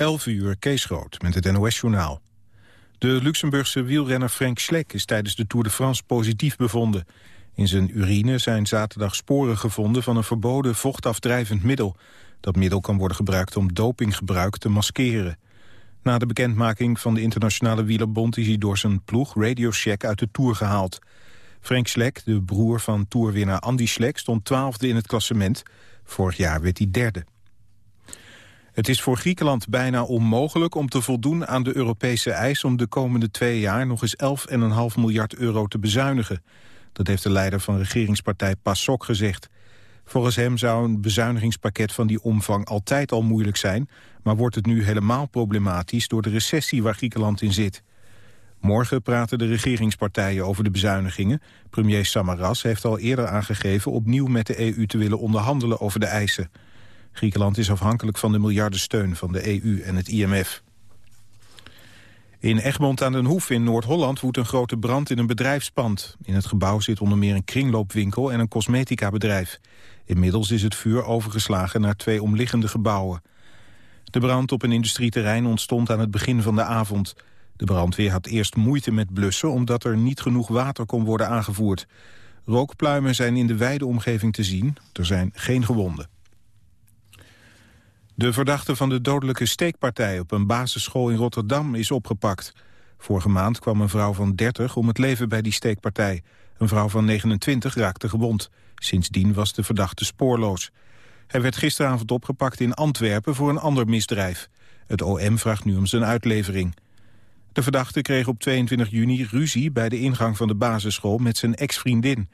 11 uur, Kees Groot, met het NOS-journaal. De Luxemburgse wielrenner Frank Schleck is tijdens de Tour de France positief bevonden. In zijn urine zijn zaterdag sporen gevonden van een verboden vochtafdrijvend middel. Dat middel kan worden gebruikt om dopinggebruik te maskeren. Na de bekendmaking van de Internationale Wielerbond is hij door zijn ploeg Radio Shack uit de Tour gehaald. Frank Schleck, de broer van toerwinnaar Andy Schleck, stond twaalfde in het klassement. Vorig jaar werd hij derde. Het is voor Griekenland bijna onmogelijk om te voldoen aan de Europese eis... om de komende twee jaar nog eens 11,5 miljard euro te bezuinigen. Dat heeft de leider van regeringspartij PASOK gezegd. Volgens hem zou een bezuinigingspakket van die omvang altijd al moeilijk zijn... maar wordt het nu helemaal problematisch door de recessie waar Griekenland in zit. Morgen praten de regeringspartijen over de bezuinigingen. Premier Samaras heeft al eerder aangegeven opnieuw met de EU te willen onderhandelen over de eisen. Griekenland is afhankelijk van de miljardensteun van de EU en het IMF. In Egmond aan den Hoef in Noord-Holland woedt een grote brand in een bedrijfspand. In het gebouw zit onder meer een kringloopwinkel en een cosmetica-bedrijf. Inmiddels is het vuur overgeslagen naar twee omliggende gebouwen. De brand op een industrieterrein ontstond aan het begin van de avond. De brandweer had eerst moeite met blussen omdat er niet genoeg water kon worden aangevoerd. Rookpluimen zijn in de wijde omgeving te zien. Er zijn geen gewonden. De verdachte van de dodelijke steekpartij op een basisschool in Rotterdam is opgepakt. Vorige maand kwam een vrouw van 30 om het leven bij die steekpartij. Een vrouw van 29 raakte gewond. Sindsdien was de verdachte spoorloos. Hij werd gisteravond opgepakt in Antwerpen voor een ander misdrijf. Het OM vraagt nu om zijn uitlevering. De verdachte kreeg op 22 juni ruzie bij de ingang van de basisschool met zijn ex-vriendin.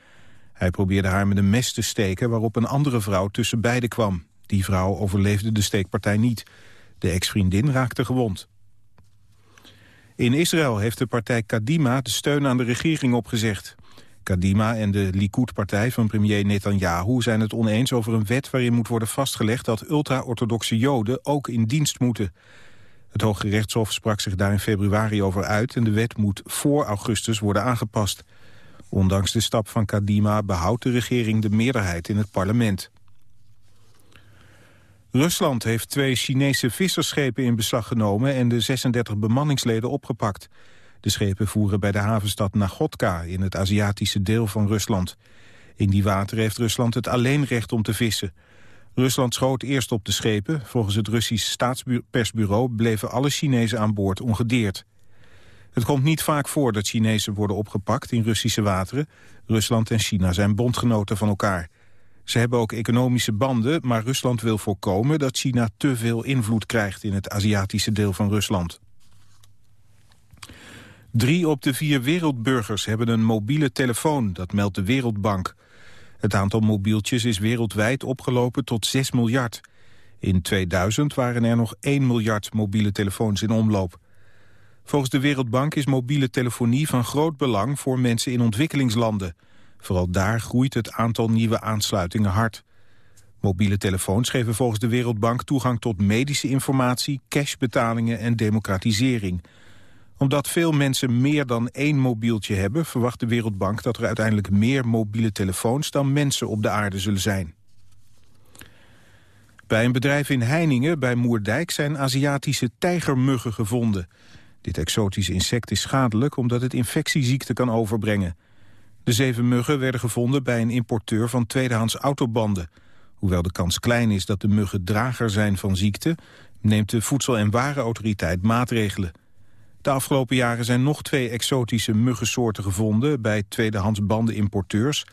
Hij probeerde haar met een mes te steken waarop een andere vrouw tussen beiden kwam. Die vrouw overleefde de steekpartij niet. De ex-vriendin raakte gewond. In Israël heeft de partij Kadima de steun aan de regering opgezegd. Kadima en de Likud-partij van premier Netanyahu zijn het oneens over een wet waarin moet worden vastgelegd dat ultra-orthodoxe joden ook in dienst moeten. Het Hoge Rechtshof sprak zich daar in februari over uit... en de wet moet voor augustus worden aangepast. Ondanks de stap van Kadima behoudt de regering de meerderheid in het parlement. Rusland heeft twee Chinese vissersschepen in beslag genomen... en de 36 bemanningsleden opgepakt. De schepen voeren bij de havenstad Nagotka in het Aziatische deel van Rusland. In die water heeft Rusland het alleenrecht om te vissen... Rusland schoot eerst op de schepen. Volgens het Russisch staatspersbureau bleven alle Chinezen aan boord ongedeerd. Het komt niet vaak voor dat Chinezen worden opgepakt in Russische wateren. Rusland en China zijn bondgenoten van elkaar. Ze hebben ook economische banden, maar Rusland wil voorkomen dat China te veel invloed krijgt in het Aziatische deel van Rusland. Drie op de vier wereldburgers hebben een mobiele telefoon, dat meldt de Wereldbank. Het aantal mobieltjes is wereldwijd opgelopen tot 6 miljard. In 2000 waren er nog 1 miljard mobiele telefoons in omloop. Volgens de Wereldbank is mobiele telefonie van groot belang voor mensen in ontwikkelingslanden. Vooral daar groeit het aantal nieuwe aansluitingen hard. Mobiele telefoons geven volgens de Wereldbank toegang tot medische informatie, cashbetalingen en democratisering omdat veel mensen meer dan één mobieltje hebben... verwacht de Wereldbank dat er uiteindelijk meer mobiele telefoons... dan mensen op de aarde zullen zijn. Bij een bedrijf in Heiningen, bij Moerdijk... zijn Aziatische tijgermuggen gevonden. Dit exotische insect is schadelijk omdat het infectieziekten kan overbrengen. De zeven muggen werden gevonden bij een importeur van tweedehands autobanden. Hoewel de kans klein is dat de muggen drager zijn van ziekte... neemt de Voedsel- en Warenautoriteit maatregelen. De afgelopen jaren zijn nog twee exotische muggensoorten gevonden... bij tweedehands bandenimporteurs.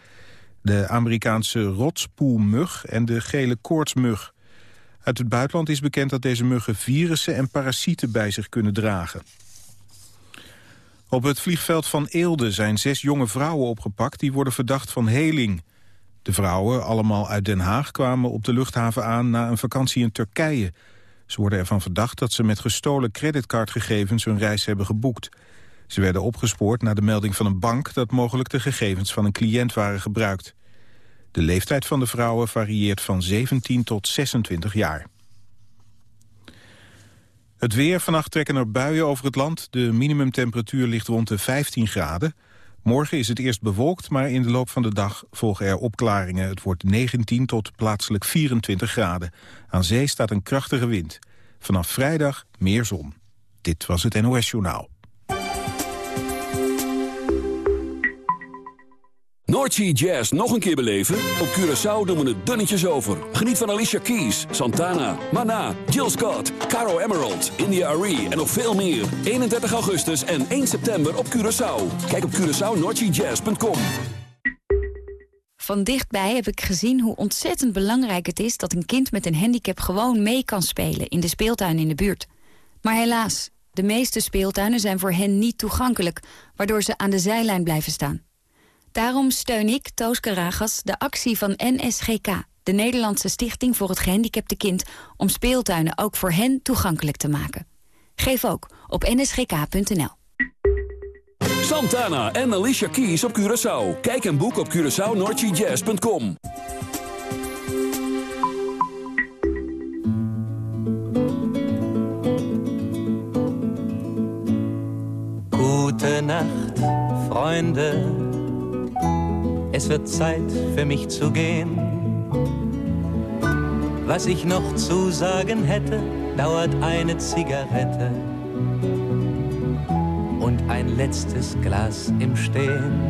De Amerikaanse rotspoelmug en de gele koortsmug. Uit het buitenland is bekend dat deze muggen virussen en parasieten bij zich kunnen dragen. Op het vliegveld van Eelde zijn zes jonge vrouwen opgepakt... die worden verdacht van heling. De vrouwen, allemaal uit Den Haag, kwamen op de luchthaven aan... na een vakantie in Turkije... Ze worden ervan verdacht dat ze met gestolen creditcardgegevens hun reis hebben geboekt. Ze werden opgespoord na de melding van een bank dat mogelijk de gegevens van een cliënt waren gebruikt. De leeftijd van de vrouwen varieert van 17 tot 26 jaar. Het weer. Vannacht trekken er buien over het land. De minimumtemperatuur ligt rond de 15 graden. Morgen is het eerst bewolkt, maar in de loop van de dag volgen er opklaringen. Het wordt 19 tot plaatselijk 24 graden. Aan zee staat een krachtige wind. Vanaf vrijdag meer zon. Dit was het NOS Journaal. Noordsea Jazz nog een keer beleven? Op Curaçao doen we het dunnetjes over. Geniet van Alicia Keys, Santana, Mana, Jill Scott, Caro Emerald, India Arie en nog veel meer. 31 augustus en 1 september op Curaçao. Kijk op CuraçaoNoordseaJazz.com Van dichtbij heb ik gezien hoe ontzettend belangrijk het is... dat een kind met een handicap gewoon mee kan spelen in de speeltuin in de buurt. Maar helaas, de meeste speeltuinen zijn voor hen niet toegankelijk... waardoor ze aan de zijlijn blijven staan. Daarom steun ik, Toos Karagas, de actie van NSGK... de Nederlandse Stichting voor het Gehandicapte Kind... om speeltuinen ook voor hen toegankelijk te maken. Geef ook op nsgk.nl. Santana en Alicia Keys op Curaçao. Kijk en boek op CuraçaoNordGJazz.com. Gute Nacht, Freunde. Es wird Zeit für mich zu gehen. Was ich noch zu sagen hätte, dauert eine Zigarette und ein letztes Glas im Stehen.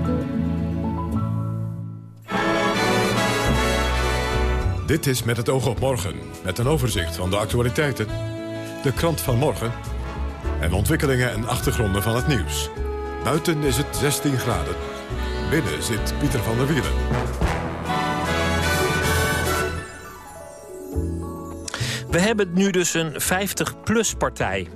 Dit is Met het oog op morgen, met een overzicht van de actualiteiten, de krant van morgen en ontwikkelingen en achtergronden van het nieuws. Buiten is het 16 graden. Binnen zit Pieter van der Wielen. We hebben nu dus een 50-plus partij.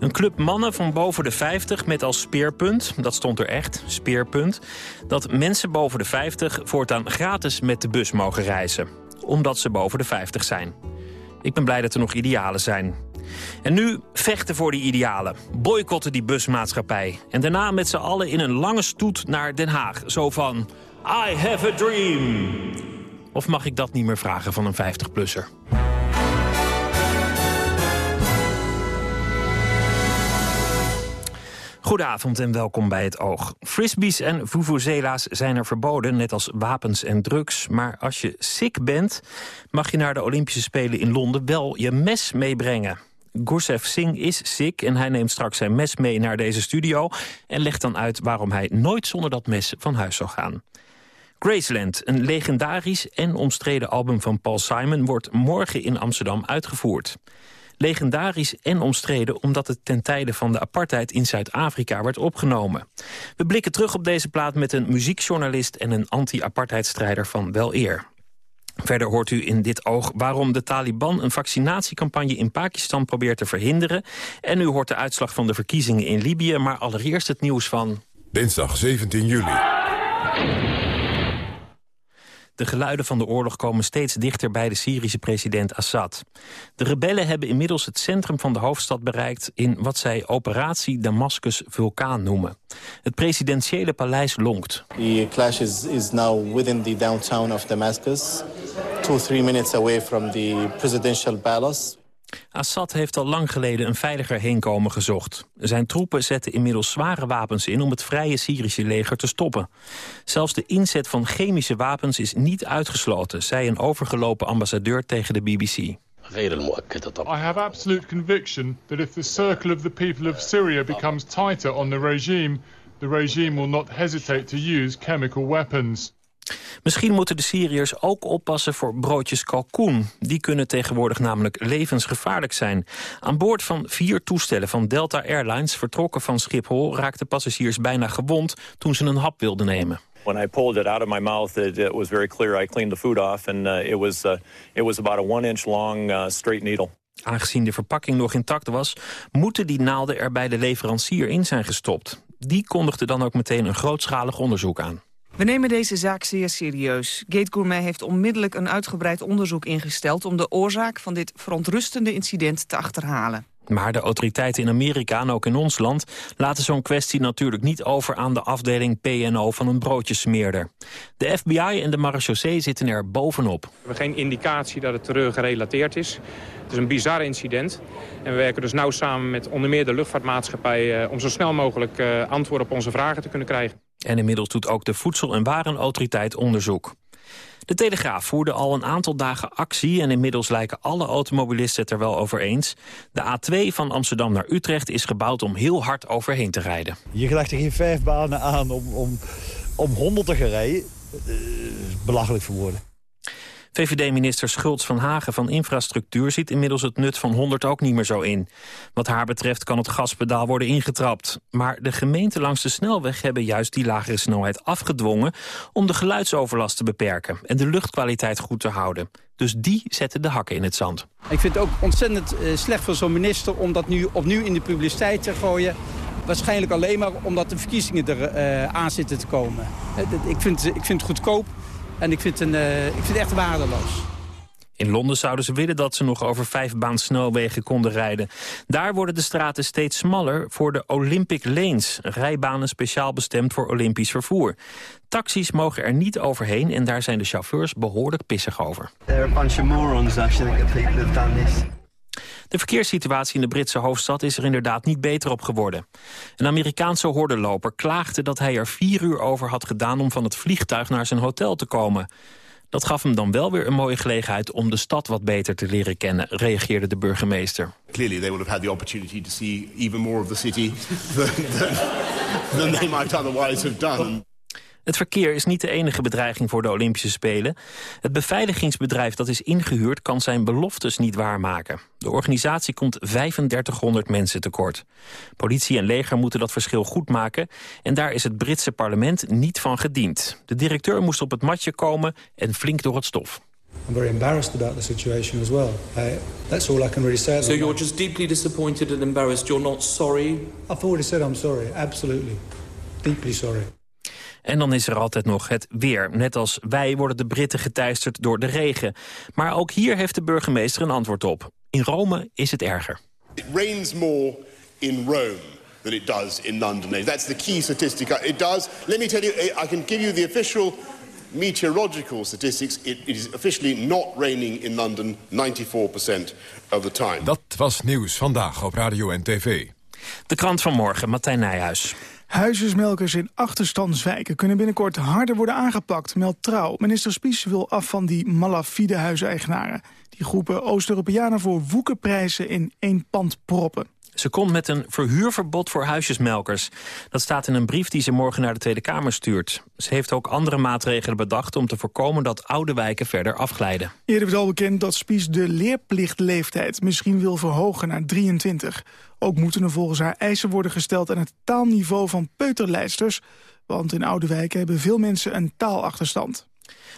Een club mannen van boven de 50 met als speerpunt, dat stond er echt, speerpunt... dat mensen boven de 50 voortaan gratis met de bus mogen reizen. Omdat ze boven de 50 zijn. Ik ben blij dat er nog idealen zijn. En nu vechten voor die idealen. Boycotten die busmaatschappij. En daarna met z'n allen in een lange stoet naar Den Haag. Zo van, I have a dream. Of mag ik dat niet meer vragen van een 50-plusser? Goedenavond en welkom bij het Oog. Frisbees en vuvuzela's zijn er verboden, net als wapens en drugs. Maar als je sick bent, mag je naar de Olympische Spelen in Londen wel je mes meebrengen. Gursev Singh is sick en hij neemt straks zijn mes mee naar deze studio... en legt dan uit waarom hij nooit zonder dat mes van huis zou gaan. Graceland, een legendarisch en omstreden album van Paul Simon... wordt morgen in Amsterdam uitgevoerd. Legendarisch en omstreden omdat het ten tijde van de apartheid in Zuid-Afrika werd opgenomen. We blikken terug op deze plaat met een muziekjournalist en een anti-apartheidstrijder van wel eer. Verder hoort u in dit oog waarom de Taliban een vaccinatiecampagne in Pakistan probeert te verhinderen. En u hoort de uitslag van de verkiezingen in Libië, maar allereerst het nieuws van... Dinsdag 17 juli. De geluiden van de oorlog komen steeds dichter bij de Syrische president Assad. De rebellen hebben inmiddels het centrum van de hoofdstad bereikt... in wat zij Operatie Damascus Vulkaan noemen. Het presidentiële paleis lonkt. The clash is, is now within the downtown of Damascus. Two, three minutes away from the presidential palace. Assad heeft al lang geleden een veiliger heenkomen gezocht. Zijn troepen zetten inmiddels zware wapens in om het vrije Syrische leger te stoppen. Zelfs de inzet van chemische wapens is niet uitgesloten, zei een overgelopen ambassadeur tegen de BBC. I have absolute conviction that if the circle of the people of Syria becomes tighter on the regime, the regime will not hesitate to use chemical weapons. Misschien moeten de Syriërs ook oppassen voor broodjes kalkoen. Die kunnen tegenwoordig namelijk levensgevaarlijk zijn. Aan boord van vier toestellen van Delta Airlines... vertrokken van Schiphol raakten passagiers bijna gewond... toen ze een hap wilden nemen. When I pulled it out of my mouth, it, it was very clear. I cleaned the food off, and uh, it was uh, it was about a one-inch long uh, straight needle. Aangezien de verpakking nog intact was... moeten die naalden er bij de leverancier in zijn gestopt. Die kondigde dan ook meteen een grootschalig onderzoek aan. We nemen deze zaak zeer serieus. Gate Gourmet heeft onmiddellijk een uitgebreid onderzoek ingesteld... om de oorzaak van dit verontrustende incident te achterhalen. Maar de autoriteiten in Amerika en ook in ons land... laten zo'n kwestie natuurlijk niet over aan de afdeling PNO van een broodjesmeerder. De FBI en de marechaussee zitten er bovenop. We hebben geen indicatie dat het terreur gerelateerd is. Het is een bizar incident. En we werken dus nauw samen met onder meer de luchtvaartmaatschappij... Eh, om zo snel mogelijk uh, antwoord op onze vragen te kunnen krijgen. En inmiddels doet ook de Voedsel- en Warenautoriteit onderzoek. De Telegraaf voerde al een aantal dagen actie... en inmiddels lijken alle automobilisten het er wel over eens. De A2 van Amsterdam naar Utrecht is gebouwd om heel hard overheen te rijden. Je krijgt er geen vijf banen aan om, om, om 100 te gaan rijden. Uh, belachelijk voor woorden. VVD-minister Schultz van Hagen van Infrastructuur ziet inmiddels het nut van 100 ook niet meer zo in. Wat haar betreft kan het gaspedaal worden ingetrapt. Maar de gemeenten langs de snelweg hebben juist die lagere snelheid afgedwongen om de geluidsoverlast te beperken en de luchtkwaliteit goed te houden. Dus die zetten de hakken in het zand. Ik vind het ook ontzettend uh, slecht van zo'n minister om dat nu opnieuw in de publiciteit te gooien. Waarschijnlijk alleen maar omdat de verkiezingen er uh, aan zitten te komen. Ik vind, ik vind het goedkoop en ik vind, een, uh, ik vind het echt waardeloos. In Londen zouden ze willen dat ze nog over vijf baan snelwegen konden rijden. Daar worden de straten steeds smaller voor de Olympic Lanes. Rijbanen speciaal bestemd voor Olympisch vervoer. Taxis mogen er niet overheen en daar zijn de chauffeurs behoorlijk pissig over. There are a bunch of morons actually that people have done this. De verkeerssituatie in de Britse hoofdstad is er inderdaad niet beter op geworden. Een Amerikaanse hordenloper klaagde dat hij er vier uur over had gedaan... om van het vliegtuig naar zijn hotel te komen. Dat gaf hem dan wel weer een mooie gelegenheid om de stad wat beter te leren kennen, reageerde de burgemeester. Clearly they would have had the opportunity to see even more of the city than, than, than they might otherwise have done. Het verkeer is niet de enige bedreiging voor de Olympische Spelen. Het beveiligingsbedrijf dat is ingehuurd kan zijn beloftes niet waarmaken. De organisatie komt 3500 mensen tekort. Politie en leger moeten dat verschil goedmaken... en daar is het Britse parlement niet van gediend. De directeur moest op het matje komen en flink door het stof. I'm very embarrassed about the situation as well. I, that's all I can really say. So you're just deeply disappointed and embarrassed. You're not sorry? I've already said I'm sorry. Absolutely. Deeply sorry. En dan is er altijd nog het weer. Net als wij worden de Britten geteisterd door de regen. Maar ook hier heeft de burgemeester een antwoord op. In Rome is het erger. It rains more in Rome than it does in London. That's the key statistic. It does. Let me tell you, I can give you the official meteorological statistics. It, it is officially not raining in London 94% of the time. Dat was nieuws vandaag op radio en tv. De krant van morgen, Martijn Nijhuis. Huisjesmelkers in achterstandswijken kunnen binnenkort harder worden aangepakt, meldt Trouw. Minister Spies wil af van die malafide huiseigenaren. Die groepen Oost-Europeanen voor woekerprijzen in één pand proppen. Ze komt met een verhuurverbod voor huisjesmelkers. Dat staat in een brief die ze morgen naar de Tweede Kamer stuurt. Ze heeft ook andere maatregelen bedacht om te voorkomen dat oude wijken verder afglijden. Eerder werd al bekend dat Spies de leerplichtleeftijd misschien wil verhogen naar 23. Ook moeten er volgens haar eisen worden gesteld aan het taalniveau van peuterlijsters. Want in oude wijken hebben veel mensen een taalachterstand.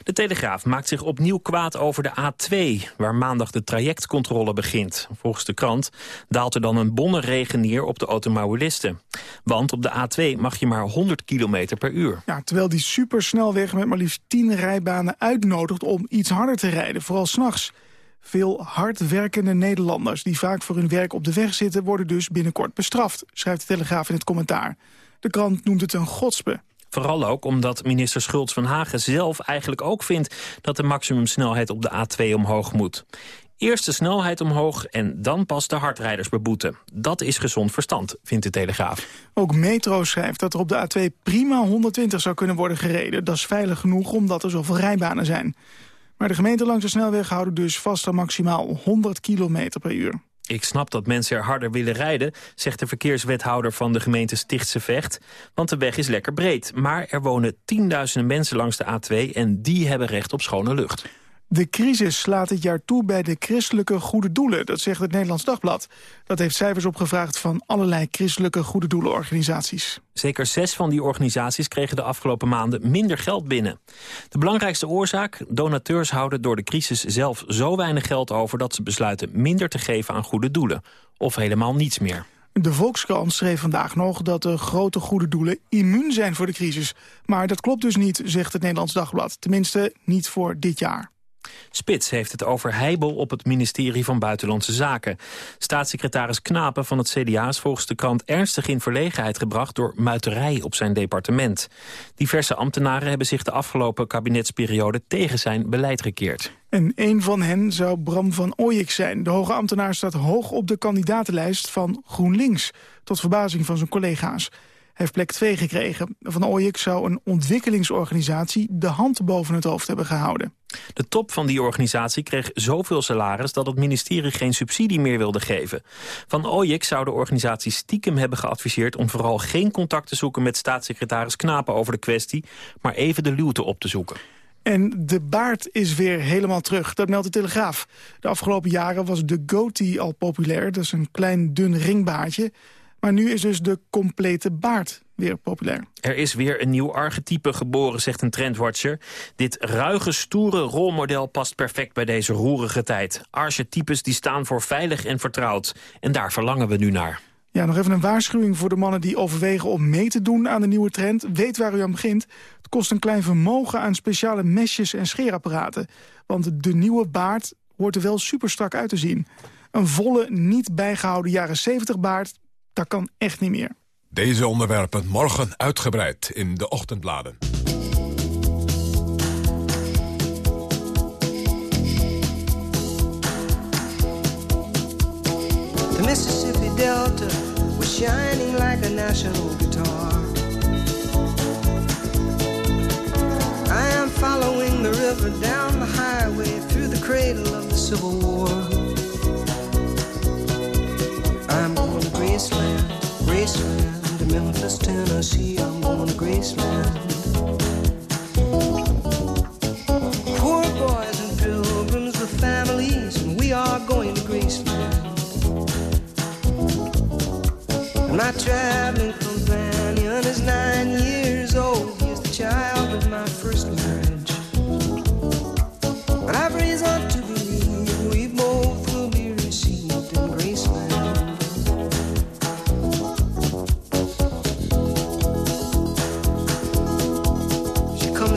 De Telegraaf maakt zich opnieuw kwaad over de A2, waar maandag de trajectcontrole begint. Volgens de krant daalt er dan een bonnenregen neer op de automobilisten. Want op de A2 mag je maar 100 km per uur. Ja, terwijl die supersnelweg met maar liefst 10 rijbanen uitnodigt om iets harder te rijden, vooral s'nachts. Veel hardwerkende Nederlanders die vaak voor hun werk op de weg zitten... worden dus binnenkort bestraft, schrijft de Telegraaf in het commentaar. De krant noemt het een godspe. Vooral ook omdat minister Schultz van Hagen zelf eigenlijk ook vindt... dat de maximumsnelheid op de A2 omhoog moet. Eerst de snelheid omhoog en dan pas de hardrijders beboeten. Dat is gezond verstand, vindt de Telegraaf. Ook Metro schrijft dat er op de A2 prima 120 zou kunnen worden gereden. Dat is veilig genoeg omdat er zoveel rijbanen zijn. Maar de gemeenten langs de snelweg houden dus vast aan maximaal 100 km per uur. Ik snap dat mensen er harder willen rijden, zegt de verkeerswethouder van de gemeente Stichtse Vecht. Want de weg is lekker breed. Maar er wonen tienduizenden mensen langs de A2 en die hebben recht op schone lucht. De crisis slaat dit jaar toe bij de christelijke goede doelen, dat zegt het Nederlands Dagblad. Dat heeft cijfers opgevraagd van allerlei christelijke goede doelenorganisaties. Zeker zes van die organisaties kregen de afgelopen maanden minder geld binnen. De belangrijkste oorzaak? Donateurs houden door de crisis zelf zo weinig geld over... dat ze besluiten minder te geven aan goede doelen. Of helemaal niets meer. De Volkskrant schreef vandaag nog dat de grote goede doelen immuun zijn voor de crisis. Maar dat klopt dus niet, zegt het Nederlands Dagblad. Tenminste, niet voor dit jaar. Spits heeft het over heibel op het ministerie van Buitenlandse Zaken. Staatssecretaris Knapen van het CDA is volgens de krant ernstig in verlegenheid gebracht door muiterij op zijn departement. Diverse ambtenaren hebben zich de afgelopen kabinetsperiode tegen zijn beleid gekeerd. En een van hen zou Bram van Ooyek zijn. De hoge ambtenaar staat hoog op de kandidatenlijst van GroenLinks, tot verbazing van zijn collega's. Hij heeft plek 2 gekregen. Van Ooyek zou een ontwikkelingsorganisatie de hand boven het hoofd hebben gehouden. De top van die organisatie kreeg zoveel salaris dat het ministerie geen subsidie meer wilde geven. Van Ooyek zou de organisatie stiekem hebben geadviseerd om vooral geen contact te zoeken met staatssecretaris Knapen over de kwestie, maar even de luwte op te zoeken. En de baard is weer helemaal terug. Dat meldt de Telegraaf. De afgelopen jaren was de goatee al populair. Dat is een klein dun ringbaardje. Maar nu is dus de complete baard weer populair. Er is weer een nieuw archetype geboren, zegt een trendwatcher. Dit ruige, stoere rolmodel past perfect bij deze roerige tijd. Archetypes die staan voor veilig en vertrouwd. En daar verlangen we nu naar. Ja, nog even een waarschuwing voor de mannen die overwegen om mee te doen aan de nieuwe trend. Weet waar u aan begint. Het kost een klein vermogen aan speciale mesjes en scheerapparaten. Want de nieuwe baard hoort er wel super strak uit te zien. Een volle, niet bijgehouden jaren 70 baard, dat kan echt niet meer. Deze onderwerpen morgen uitgebreid in de ochtendbladen. The Mississippi Delta was shining like a national guitar. I am following the river down the highway through the cradle of the Civil War. I'm going to Graceland, Graceland, to Memphis, Tennessee. I'm going to Graceland. Poor boys and pilgrims with families, and we are going to Graceland. And my traveling companion is nine years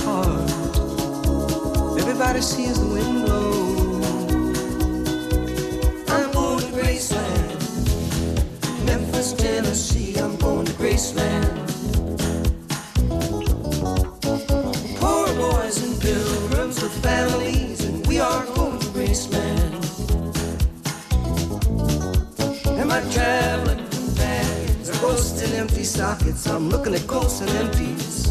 apart. Everybody sees the wind blow. I'm going to Graceland, Memphis, Tennessee. I'm going to Graceland. Poor boys and pilgrims with families, and we are going to Graceland. And my traveling companions are ghosts in empty sockets. I'm looking at ghosts and empties.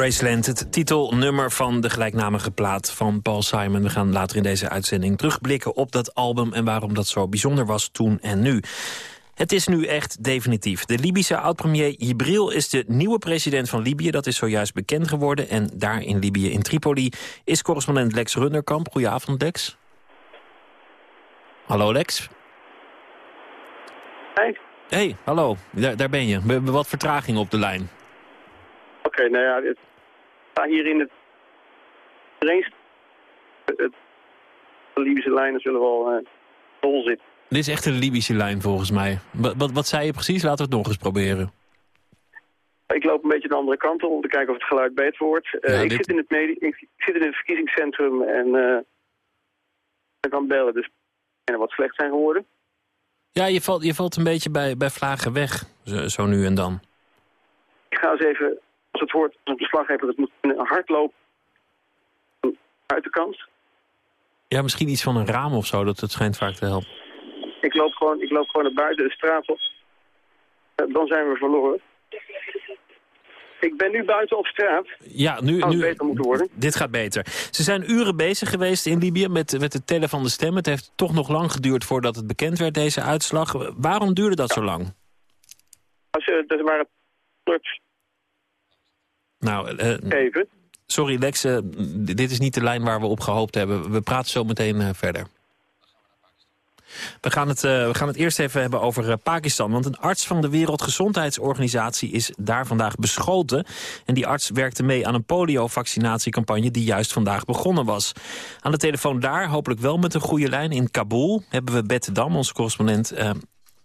Graceland, het titelnummer van de gelijknamige plaat van Paul Simon. We gaan later in deze uitzending terugblikken op dat album... en waarom dat zo bijzonder was toen en nu. Het is nu echt definitief. De Libische oud-premier Jibril is de nieuwe president van Libië. Dat is zojuist bekend geworden. En daar in Libië, in Tripoli, is correspondent Lex Runderkamp. Goedenavond, Lex. Hallo, Lex. Hey. Hey, hallo. Daar, daar ben je. We hebben wat vertraging op de lijn. Oké, nou ja, het, hier in het... De Libische lijnen zullen wel uh, vol zitten. Dit is echt een Libische lijn volgens mij. Wat, wat, wat zei je precies? Laten we het nog eens proberen. Ik loop een beetje de andere kant op om te kijken of het geluid beter wordt. Uh, Ja, ik, dit- zit in het medi- ik zit in het verkiezingscentrum en uh, ik kan bellen, dus en wat slecht zijn geworden. Ja, je valt, je valt een beetje bij, bij vlagen weg, zo, zo nu en dan. Ik ga eens even, als het woord als verslaggever het moet hardlopen uit de kant. Ja, misschien iets van een raam of zo, dat, dat schijnt vaak te helpen. Ik loop gewoon, ik loop gewoon naar buiten de straat op. Eh, Dan zijn we verloren. Ik ben nu buiten op straat. Ja, nu, het nu beter moeten worden? dit gaat beter. Ze zijn uren bezig geweest in Libië met, met het tellen van de stemmen. Het heeft toch nog lang geduurd voordat het bekend werd, deze uitslag. Waarom duurde dat zo lang? Als je, er waren Nou, eh, even. sorry Lex, eh, dit is niet de lijn waar we op gehoopt hebben. We praten zo meteen eh, verder. We gaan, het, we gaan het eerst even hebben over Pakistan. Want een arts van de Wereldgezondheidsorganisatie is daar vandaag beschoten. En die arts werkte mee aan een polio-vaccinatiecampagne die juist vandaag begonnen was. Aan de telefoon daar, hopelijk wel met een goede lijn, in Kabul... hebben we Bette Dam, onze correspondent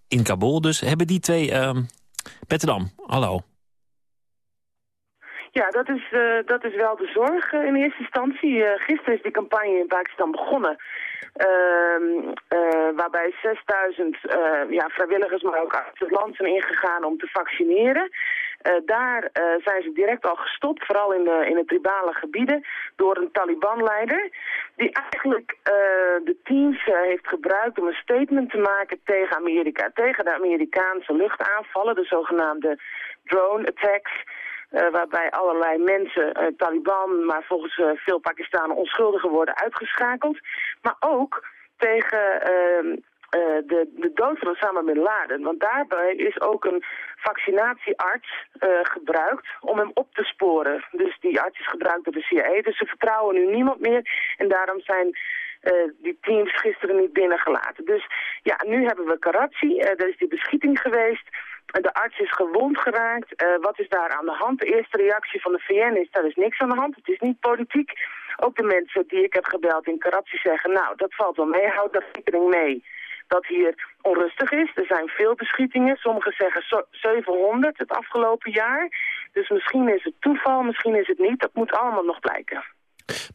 in Kabul. Dus hebben die twee... eh, Bette Dam, hallo. Ja, dat is, eh, dat is wel de zorg eh, in eerste instantie. Eh, gisteren is die campagne in Pakistan begonnen. Ehm, eh, waarbij 6000 eh, ja, vrijwilligers, maar ook uit het land zijn ingegaan om te vaccineren. Daar zijn ze direct al gestopt, vooral in de, in de tribale gebieden, door een Taliban-leider. Die eigenlijk de teams heeft gebruikt om een statement te maken tegen Amerika. Tegen de Amerikaanse luchtaanvallen, de zogenaamde drone attacks. Eh, waarbij allerlei mensen, eh, Taliban, maar volgens eh, veel Pakistanen onschuldigen worden uitgeschakeld. Maar ook tegen ehm, eh, de, de dood van Osama Bin Laden. Want daarbij is ook een vaccinatiearts gebruikt om hem op te sporen. Dus die arts is gebruikt door de CIA. Dus ze vertrouwen nu niemand meer. En daarom zijn die teams gisteren niet binnengelaten. Dus ja, nu hebben we Karachi. Eh er is die beschieting geweest. De arts is gewond geraakt. Eh, wat is daar aan de hand? De eerste reactie van de VN is, er is niks aan de hand. Het is niet politiek. Ook de mensen die ik heb gebeld in Karachi zeggen, nou, dat valt wel mee. Houd daar rekening mee dat hier onrustig is. Er zijn veel beschietingen. Sommigen zeggen zo- 700 het afgelopen jaar. Dus misschien is het toeval, misschien is het niet. Dat moet allemaal nog blijken.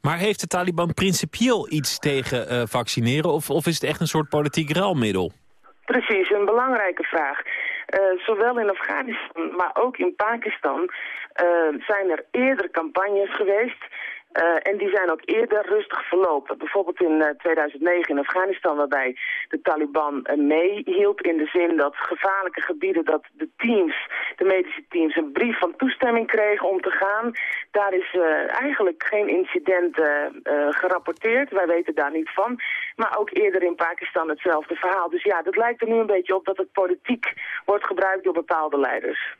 Maar heeft de Taliban principieel iets tegen eh, vaccineren... Of, of is het echt een soort politiek ruilmiddel? Precies, een belangrijke vraag. Eh, zowel in Afghanistan, maar ook in Pakistan eh, zijn er eerder campagnes geweest. Eh, en die zijn ook eerder rustig verlopen. Bijvoorbeeld in eh, 2009 in Afghanistan, waarbij de Taliban eh, meehielp in de zin dat gevaarlijke gebieden, dat de teams, de medische teams, een brief van toestemming kregen om te gaan. Daar is eh, eigenlijk geen incident eh, eh, gerapporteerd. Wij weten daar niet van. Maar ook eerder in Pakistan hetzelfde verhaal. Dus ja, dat lijkt er nu een beetje op dat het politiek wordt gebruikt door bepaalde leiders.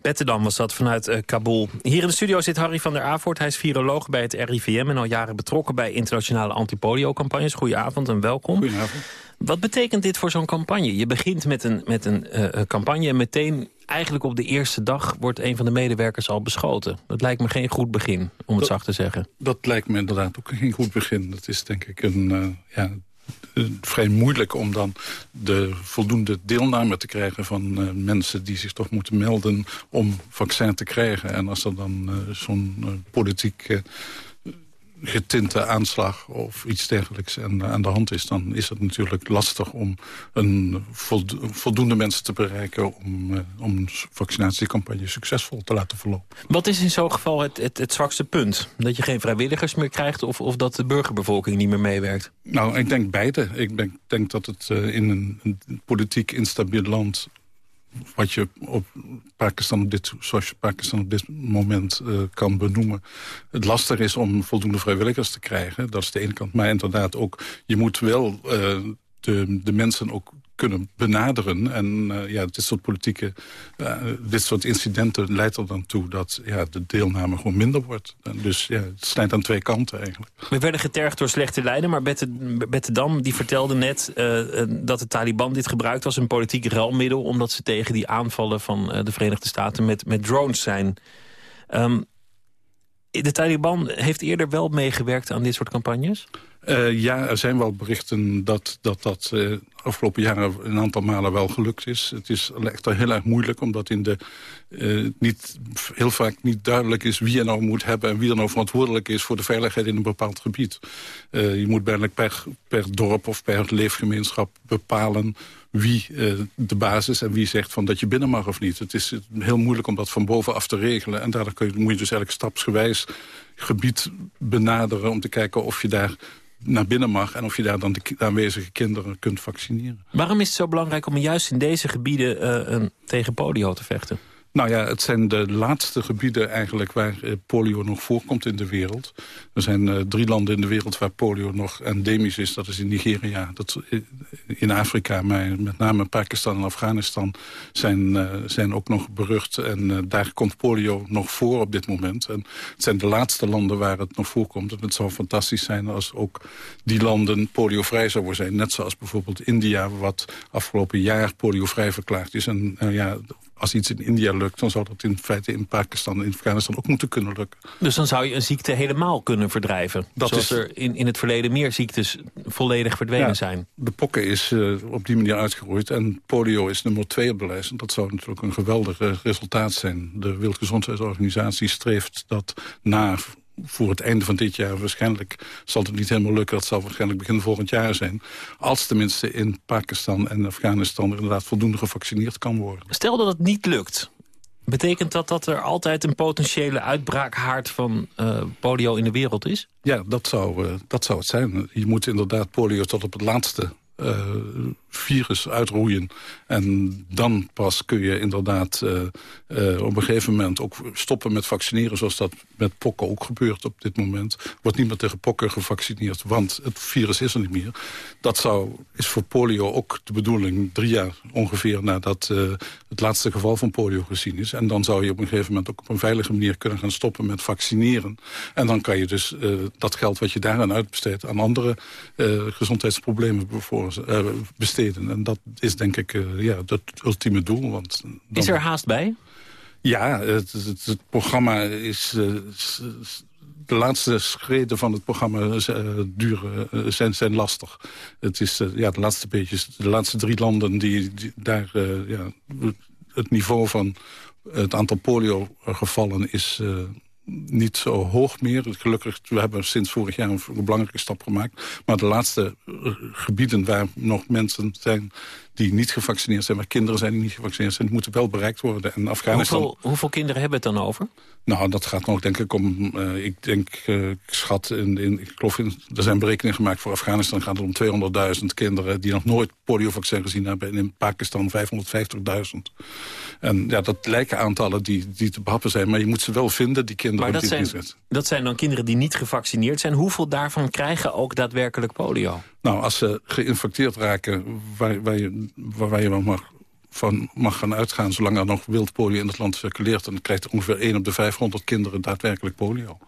Bettendam was dat vanuit eh, Kabul. Hier in de studio zit Harry van der Avoort. Hij is viroloog bij het RIVM en al jaren betrokken bij internationale antipolio-campagnes. Goedenavond en welkom. Goedenavond. Wat betekent dit voor zo'n campagne? Je begint met een, met een eh, campagne en meteen, eigenlijk op de eerste dag, wordt een van de medewerkers al beschoten. Dat lijkt me geen goed begin, om het Dat- zacht te zeggen. Dat lijkt me inderdaad ook geen goed begin. Dat is denk ik een, eh, ja, vrij moeilijk om dan de voldoende deelname te krijgen... van eh, mensen die zich toch moeten melden om vaccin te krijgen. En als er dan eh, zo'n eh, politiek eh, getinte aanslag of iets dergelijks aan, aan de hand is... dan is het natuurlijk lastig om een voldo- voldoende mensen te bereiken... om, eh, om een vaccinatiecampagne succesvol te laten verlopen. Wat is in zo'n geval het, het, het zwakste punt? Dat je geen vrijwilligers meer krijgt of, of dat de burgerbevolking niet meer meewerkt? Nou, ik denk beide. Ik denk, denk dat het eh, in een, een politiek instabiel land... wat je op Pakistan op dit, zoals je Pakistan op dit moment eh, kan benoemen... het lastig is om voldoende vrijwilligers te krijgen. Dat is de ene kant. Maar inderdaad ook, je moet wel eh, de, de mensen ook kunnen benaderen. En eh, ja, dit soort politieke, eh, dit soort incidenten leidt er dan toe... dat ja, de deelname gewoon minder wordt. En dus ja, het snijdt aan twee kanten eigenlijk. We werden getergd door slechte leiden, maar Bette, Bette Dam die vertelde net eh, dat de Taliban dit gebruikt als een politiek ruilmiddel... omdat ze tegen die aanvallen van de Verenigde Staten met, met drones zijn. Ehm, de Taliban heeft eerder wel meegewerkt aan dit soort campagnes? Ja, er zijn wel berichten dat dat, dat afgelopen jaren een aantal malen wel gelukt is. Het is echter heel erg moeilijk, omdat in de, uh, niet, heel vaak niet duidelijk is... wie je nou moet hebben en wie er nou verantwoordelijk is... voor de veiligheid in een bepaald gebied. Uh, je moet bijna per, per dorp of per leefgemeenschap bepalen wie uh, de basis en wie zegt van dat je binnen mag of niet. Het is heel moeilijk om dat van bovenaf te regelen. En daardoor kun je, moet je dus eigenlijk stapsgewijs gebied benaderen... om te kijken of je daar naar binnen mag... en of je daar dan de aanwezige kinderen kunt vaccineren. Waarom is het zo belangrijk om juist in deze gebieden uh, tegen polio te vechten? Nou ja, het zijn de laatste gebieden eigenlijk waar eh, polio nog voorkomt in de wereld. Er zijn uh, drie landen in de wereld waar polio nog endemisch is. Dat is in Nigeria, dat, eh, in Afrika, maar met name Pakistan en Afghanistan zijn, zijn ook nog berucht. En daar komt polio nog voor op dit moment. En het zijn de laatste landen waar het nog voorkomt. En het zou fantastisch zijn als ook die landen poliovrij zouden zijn. Net zoals bijvoorbeeld India, wat afgelopen jaar poliovrij verklaard is. En ja, als iets in India lukt, dan zou dat in feite in Pakistan en in Afghanistan ook moeten kunnen lukken. Dus dan zou je een ziekte helemaal kunnen verdrijven? Dat zoals is... er in, in het verleden meer ziektes volledig verdwenen ja, zijn? De pokken is uh, op die manier uitgeroeid en polio is nummer twee op de lijst. En dat zou natuurlijk een geweldig uh, resultaat zijn. De Wereldgezondheidsorganisatie streeft dat na voor het einde van dit jaar. Waarschijnlijk zal het niet helemaal lukken. Dat zal waarschijnlijk begin volgend jaar zijn. Als tenminste in Pakistan en Afghanistan inderdaad voldoende gevaccineerd kan worden. Stel dat het niet lukt. Betekent dat dat er altijd een potentiële uitbraakhaard van uh, polio in de wereld is? Ja, dat zou, uh, dat zou het zijn. Je moet inderdaad polio tot op het laatste uh, virus uitroeien. En dan pas kun je inderdaad uh, uh, op een gegeven moment ook stoppen met vaccineren... zoals dat met pokken ook gebeurt op dit moment. Wordt niet meer tegen pokken gevaccineerd, want het virus is er niet meer. Dat zou, is voor polio ook de bedoeling drie jaar ongeveer... nadat het laatste geval van polio gezien is. En dan zou je op een gegeven moment ook op een veilige manier... kunnen gaan stoppen met vaccineren. En dan kan je dus dat geld wat je daaraan uitbesteedt... aan andere gezondheidsproblemen besteden. En dat is denk ik uh, ja, het ultieme doel. Want dan... Is er haast bij? Ja, het, het, het programma is... Uh, de laatste schreden van het programma duren, zijn, zijn lastig. Het is ja, de laatste beetjes, de laatste drie landen die, die daar ja, het niveau van het aantal poliogevallen is niet zo hoog meer. Gelukkig, we hebben sinds vorig jaar een belangrijke stap gemaakt. Maar de laatste gebieden waar nog mensen zijn die niet gevaccineerd zijn... maar kinderen zijn die niet gevaccineerd zijn... moeten wel bereikt worden. En Afghanistan... hoeveel, hoeveel kinderen hebben het dan over? Nou, dat gaat nog denk ik om... Uh, ik denk, uh, ik schat, in, in, ik geloof in, er zijn berekeningen gemaakt voor Afghanistan... gaat het om 200.000 kinderen die nog nooit poliovaccin gezien hebben... en in Pakistan 550.000. En ja, dat lijken aantallen die, die te behappen zijn... maar je moet ze wel vinden, die kinderen. Maar dat, die zijn, dat zijn dan kinderen die niet gevaccineerd zijn. Hoeveel daarvan krijgen ook daadwerkelijk polio? Nou, als ze geïnfecteerd raken, waar, waar je, waar, je mag, van mag gaan uitgaan... zolang er nog wild polio in het land circuleert... dan krijgt ongeveer 1 op de 500 kinderen daadwerkelijk polio.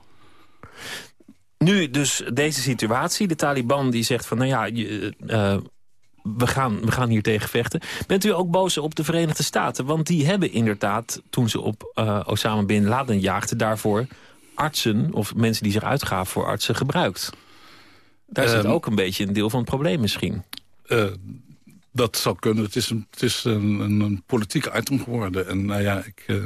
Nu dus deze situatie. De Taliban die zegt van, nou ja... Je, uh, we gaan, we gaan hier tegen vechten. Bent u ook boos op de Verenigde Staten? Want die hebben inderdaad, toen ze op uh, Osama Bin Laden jaagden... daarvoor artsen of mensen die zich uitgaven voor artsen gebruikt. Daar um, zit ook een beetje een deel van het probleem misschien. Uh, dat zou kunnen. Het is een, het is een, een, politiek item geworden. En nou ja, ik, uh,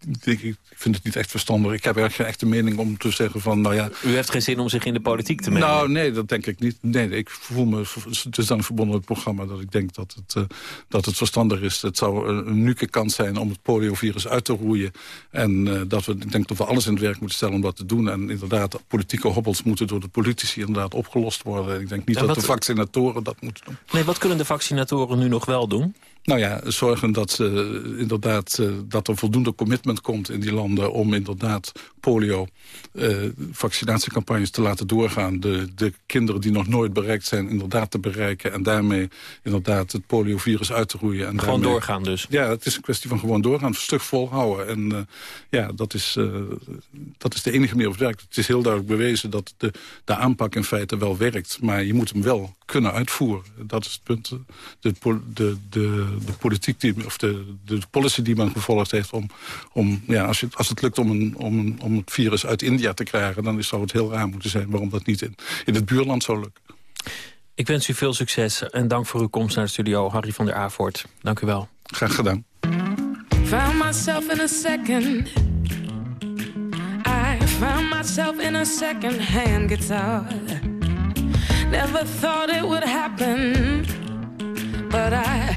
ik ik, ik vind het niet echt verstandig. Ik heb echt geen echte mening om te zeggen van, nou ja... U heeft geen zin om zich in de politiek te mengen? Nou, nee, dat denk ik niet. Nee, ik voel me, het is dan verbonden met het programma... dat ik denk dat het, uh, dat het verstandig is. Het zou een unieke kans zijn om het poliovirus uit te roeien. En uh, dat we, ik denk dat we alles in het werk moeten stellen om dat te doen. En inderdaad, politieke hobbels moeten door de politici inderdaad opgelost worden. Ik denk niet en dat de vaccinatoren dat moeten doen. Nee, wat kunnen de vaccinatoren nu nog wel doen? Nou ja, zorgen dat, ze inderdaad, uh, dat er voldoende commitment komt in die landen... om inderdaad polio uh, vaccinatiecampagnes te laten doorgaan. De, de kinderen die nog nooit bereikt zijn inderdaad te bereiken... en daarmee inderdaad het poliovirus uit te roeien. En gewoon daarmee, doorgaan dus? Ja, het is een kwestie van gewoon doorgaan, stuk volhouden. En uh, ja, dat is, dat is de enige manier op het werk. Het is heel duidelijk bewezen dat de, de aanpak in feite wel werkt. Maar je moet hem wel kunnen uitvoeren. Dat is het punt. De, de, de, de politiek die, of de, de policy die men gevolgd heeft om, om ja, als, je, als het lukt om, een, om, om het virus uit India te krijgen, dan zou het heel raar moeten zijn waarom dat niet in, in het buurland zou lukken. Ik wens u veel succes en dank voor uw komst naar de studio, Harry van der Avoort. Dank u wel. Graag gedaan. Found myself in a second. I found myself in a second-hand guitar. Never thought it would happen. But I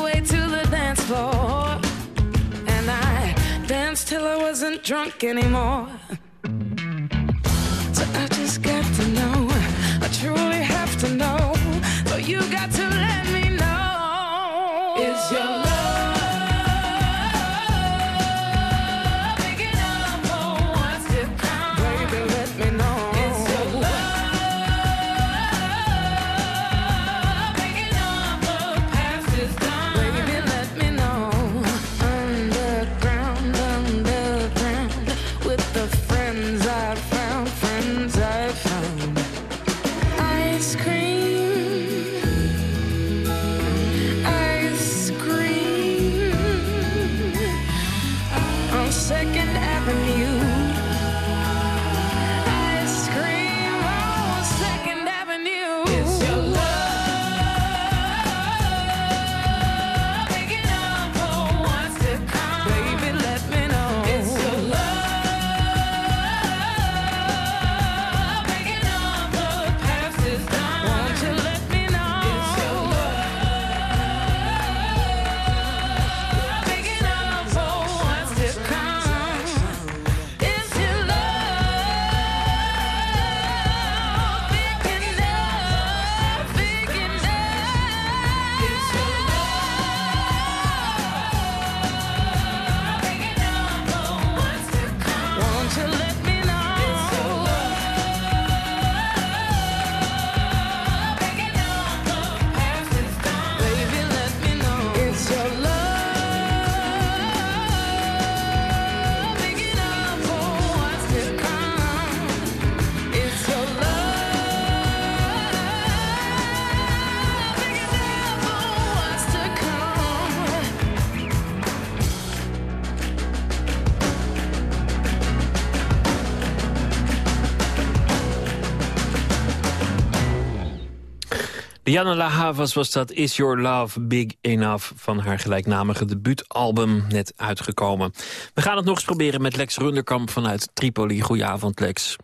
floor, and I danced till I wasn't drunk anymore. So I just got to know, I truly have to know. Diana La Havas was dat Is Your Love Big Enough... van haar gelijknamige debuutalbum, net uitgekomen. We gaan het nog eens proberen met Lex Runderkamp vanuit Tripoli. Goedenavond, Lex.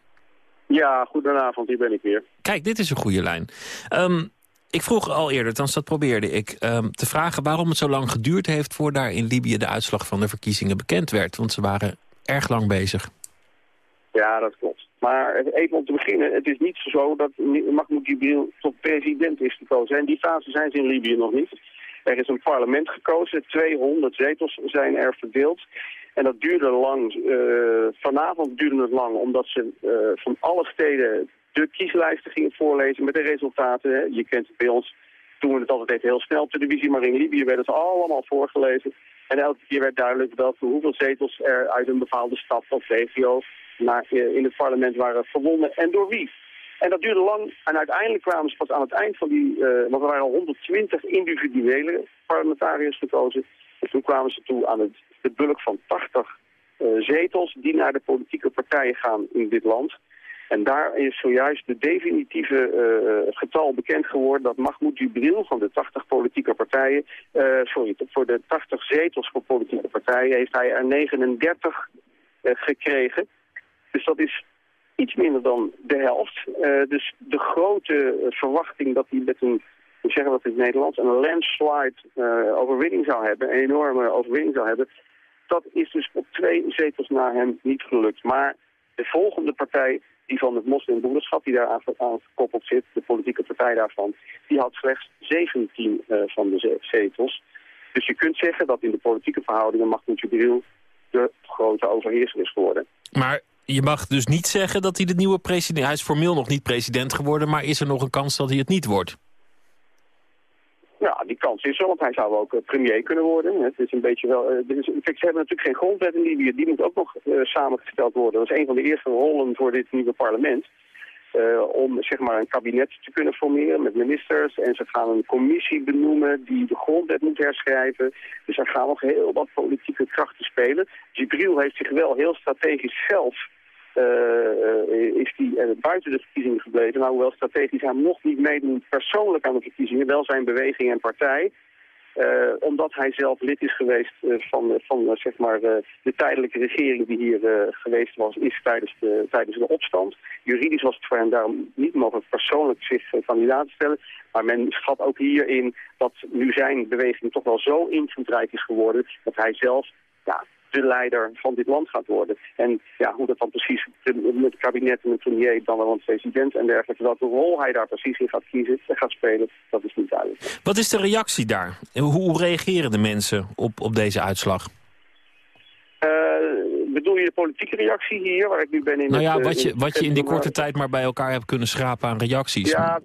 Ja, goedenavond, hier ben ik weer. Kijk, dit is een goede lijn. Ehm, ik vroeg al eerder, althans dat probeerde ik, ehm, te vragen... waarom het zo lang geduurd heeft voor daar in Libië... de uitslag van de verkiezingen bekend werd. Want ze waren erg lang bezig. Ja, dat klopt. Maar even om te beginnen, het is niet zo dat Mahmoud Jibril tot president is gekozen. En die fase zijn ze in Libië nog niet. Er is een parlement gekozen, 200 zetels zijn er verdeeld. En dat duurde lang, eh, vanavond duurde het lang, omdat ze eh, van alle steden de kieslijsten gingen voorlezen met de resultaten. Je kent het bij ons, doen we het altijd even heel snel op televisie, maar in Libië werden ze allemaal voorgelezen. En elke keer werd duidelijk welke hoeveel zetels er uit een bepaalde stad of regio naar, eh, in het parlement waren verwonnen en door wie. En dat duurde lang en uiteindelijk kwamen ze pas aan het eind van die, eh, want er waren al 120 individuele parlementariërs gekozen. En toen kwamen ze toe aan het, de bulk van 80 eh, zetels die naar de politieke partijen gaan in dit land. En daar is zojuist de definitieve getal bekend geworden dat Mahmoud Jibril van de 80 politieke partijen, eh, sorry, voor de 80 zetels voor politieke partijen heeft hij er 39 eh, gekregen. Dus dat is iets minder dan de helft. Eh, dus de grote eh, verwachting dat hij met een, zeggen we dat in het Nederlands, een landslide eh, overwinning zou hebben, een enorme overwinning zou hebben, dat is dus op twee zetels na hem niet gelukt. Maar de volgende partij, die van het moslimbroederschap, die daar aan, gekoppeld zit, de politieke partij daarvan, die had slechts 17 eh, van de ze- zetels. Dus je kunt zeggen dat in de politieke verhoudingen Mahmoud Jibril de grote overheerser is geworden. Maar je mag dus niet zeggen dat hij de nieuwe president... Hij is formeel nog niet president geworden, maar is er nog een kans dat hij het niet wordt? Nou, die kans is er, want hij zou ook premier kunnen worden. Het is een beetje wel. Uh, is, ze hebben natuurlijk geen grondwet in Libië. Die moet ook nog samengesteld worden. Dat is een van de eerste rollen voor dit nieuwe parlement. Om zeg maar een kabinet te kunnen formeren met ministers. En ze gaan een commissie benoemen die de grondwet moet herschrijven. Dus er gaan nog heel wat politieke krachten spelen. Gibril heeft zich wel heel strategisch zelf uh, is hij uh, buiten de verkiezingen gebleven. Nou, hoewel strategisch hij mocht niet meedoen persoonlijk aan de verkiezingen, wel zijn beweging en partij. Uh, omdat hij zelf lid is geweest van, van zeg maar, de tijdelijke regering die hier geweest was, is tijdens de, tijdens de opstand. Juridisch was het voor hem daarom niet mogelijk persoonlijk zich kandidaat te stellen. Maar men schat ook hierin dat nu zijn beweging toch wel zo invloedrijk is geworden dat hij zelf ja, de leider van dit land gaat worden. En ja, hoe dat dan precies met het kabinet en de premier, dan wel een president en dergelijke, welke rol hij daar precies in gaat kiezen en gaat spelen, dat is niet duidelijk. Wat is de reactie daar? Hoe, hoe reageren de mensen op, op deze uitslag? Uh, bedoel je de politieke reactie hier, waar ik nu ben in Nou ja, het, wat je, wat je in die korte tijd maar bij elkaar hebt kunnen schrapen aan reacties. Ja,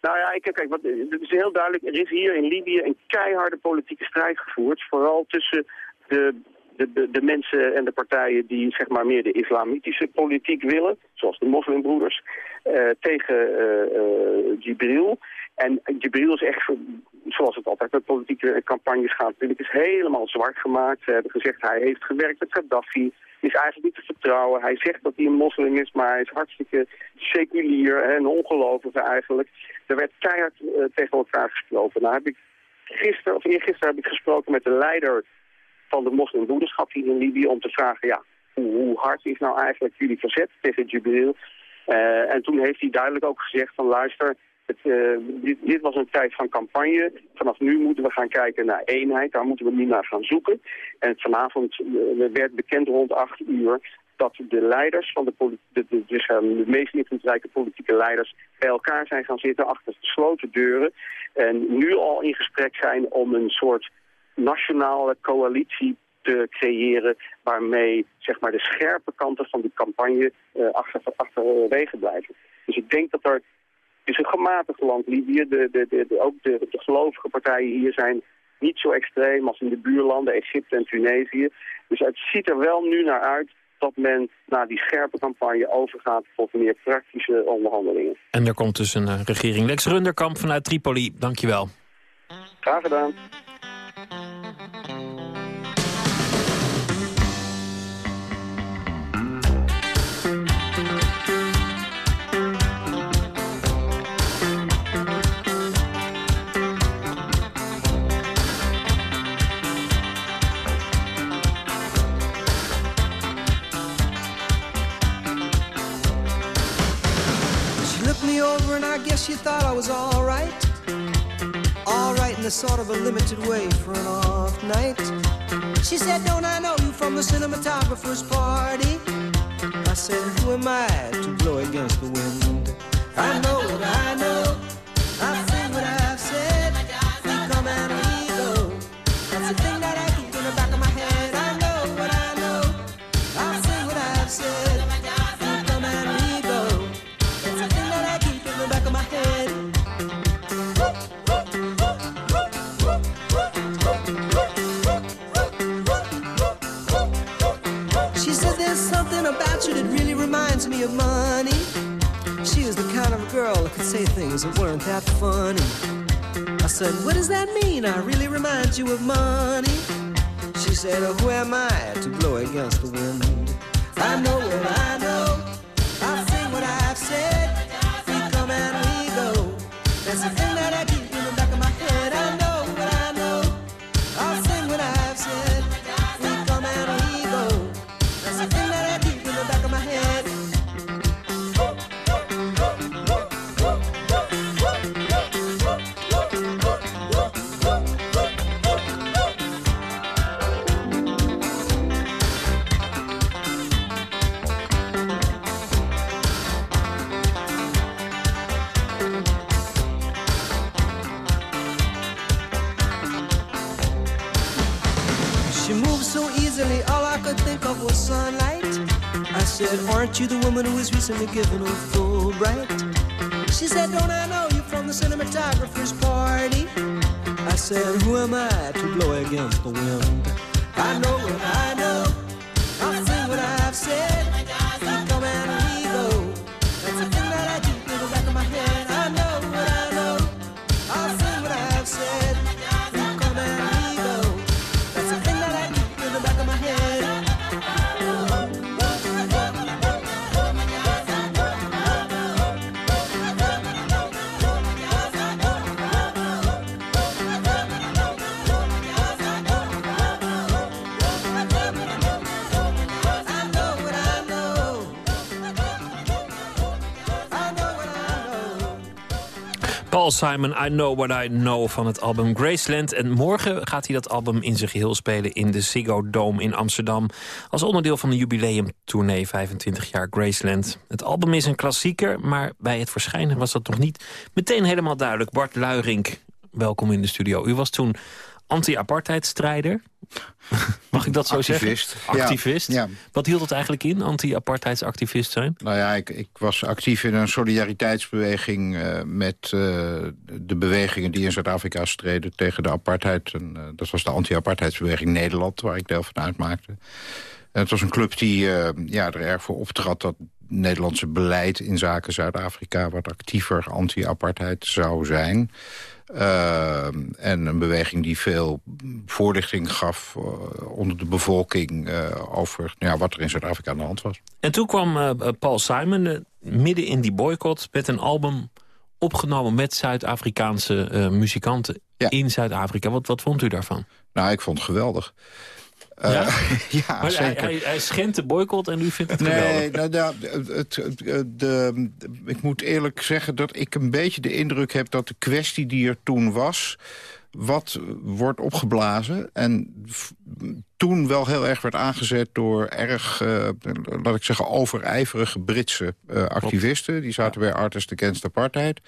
nou ja, ik, kijk, wat, het is heel duidelijk, er is hier in Libië een keiharde politieke strijd gevoerd. Vooral tussen de de, de, mensen en de partijen die zeg maar meer de islamitische politiek willen, zoals de moslimbroeders, uh, tegen uh, Jibril. En Jibril is echt, zoals het altijd met politieke campagnes gaat, natuurlijk is helemaal zwart gemaakt. Ze hebben gezegd hij heeft gewerkt met Gaddafi, is eigenlijk niet te vertrouwen. Hij zegt dat hij een moslim is, maar hij is hartstikke seculier en ongelovige eigenlijk. Er werd keihard tegen elkaar gesproken. Nou heb ik gisteren of eergisteren heb ik gesproken met de leider van de moslimbroederschap hier in Libië om te vragen, ja, hoe, hoe hard is nou eigenlijk jullie verzet tegen Jubileel? Uh, en toen heeft hij duidelijk ook gezegd van luister, het, uh, dit, dit, was een tijd van campagne. Vanaf nu moeten we gaan kijken naar eenheid. Daar moeten we nu naar gaan zoeken. En vanavond uh, werd bekend rond acht uur dat de leiders van de, de, de, dus, de meest invloedrijke politieke leiders bij elkaar zijn gaan zitten achter gesloten deuren. En nu al in gesprek zijn om een soort nationale coalitie te creëren waarmee zeg maar, de scherpe kanten van die campagne uh, achter, achterwege blijven. Dus ik denk dat er is een gematigd land, Libië. De, de, de, ook de, de gelovige partijen hier zijn niet zo extreem als in de buurlanden, Egypte en Tunesië. Dus het ziet er wel nu naar uit dat men naar die scherpe campagne overgaat tot meer praktische onderhandelingen. En er komt dus een uh, regering. Lex Runderkamp vanuit Tripoli, dankjewel. Graag gedaan. Thank you. Sort of a limited way for an off night. She said, Don't I know you from the cinematographer's party? I said, Who am I to blow against the wind? I know I know. Weren't that funny. I said, what does that mean? I really remind you of money. She said, oh, who am I to blow against the wind? I know what I so easily, all I could think of was sunlight. I said, Aren't you the woman who was recently given a Fulbright? She said, Don't I know you from the cinematographer's party? I said, Who am I to blow against the wind? I know I know. Simon, I Know What I Know van het album Graceland. En morgen gaat hij dat album in zijn geheel spelen in de Ziggo Dome in Amsterdam. Als onderdeel van de jubileumtournee 25 jaar Graceland. Het album is een klassieker, maar bij het verschijnen was dat nog niet meteen helemaal duidelijk. Bart Luirink, welkom in de studio. U was toen anti-apartheidstrijder. Mag ik dat zo Activist. zeggen? Activist. Ja, ja. Wat hield het eigenlijk in, anti-apartheidsactivist zijn? Nou ja, ik, ik was actief in een solidariteitsbeweging... eh, met eh, de bewegingen die in Zuid-Afrika streden tegen de apartheid. En, eh, dat was de anti-apartheidsbeweging Nederland, waar ik deel van uitmaakte. En het was een club die ja, er erg voor optrad... dat Nederlandse beleid in zaken Zuid-Afrika... wat actiever anti-apartheid zou zijn... Uh, en een beweging die veel voorlichting gaf uh, onder de bevolking... Uh, over ja, wat er in Zuid-Afrika aan de hand was. En toen kwam Paul Simon midden in die boycott... met een album opgenomen met Zuid-Afrikaanse muzikanten ja. in Zuid-Afrika. Wat, wat vond u daarvan? Nou, ik vond het geweldig. Ja, ja maar zeker. Hij, hij, hij schendt de boycott en u vindt het nee. Nou, het, het, de, ik moet eerlijk zeggen dat ik een beetje de indruk heb... dat de kwestie die er toen was wat wordt opgeblazen. En toen wel heel erg werd aangezet door erg, uh, laat ik zeggen, overijverige Britse uh, activisten. Die zaten bij Artists Against Apartheid.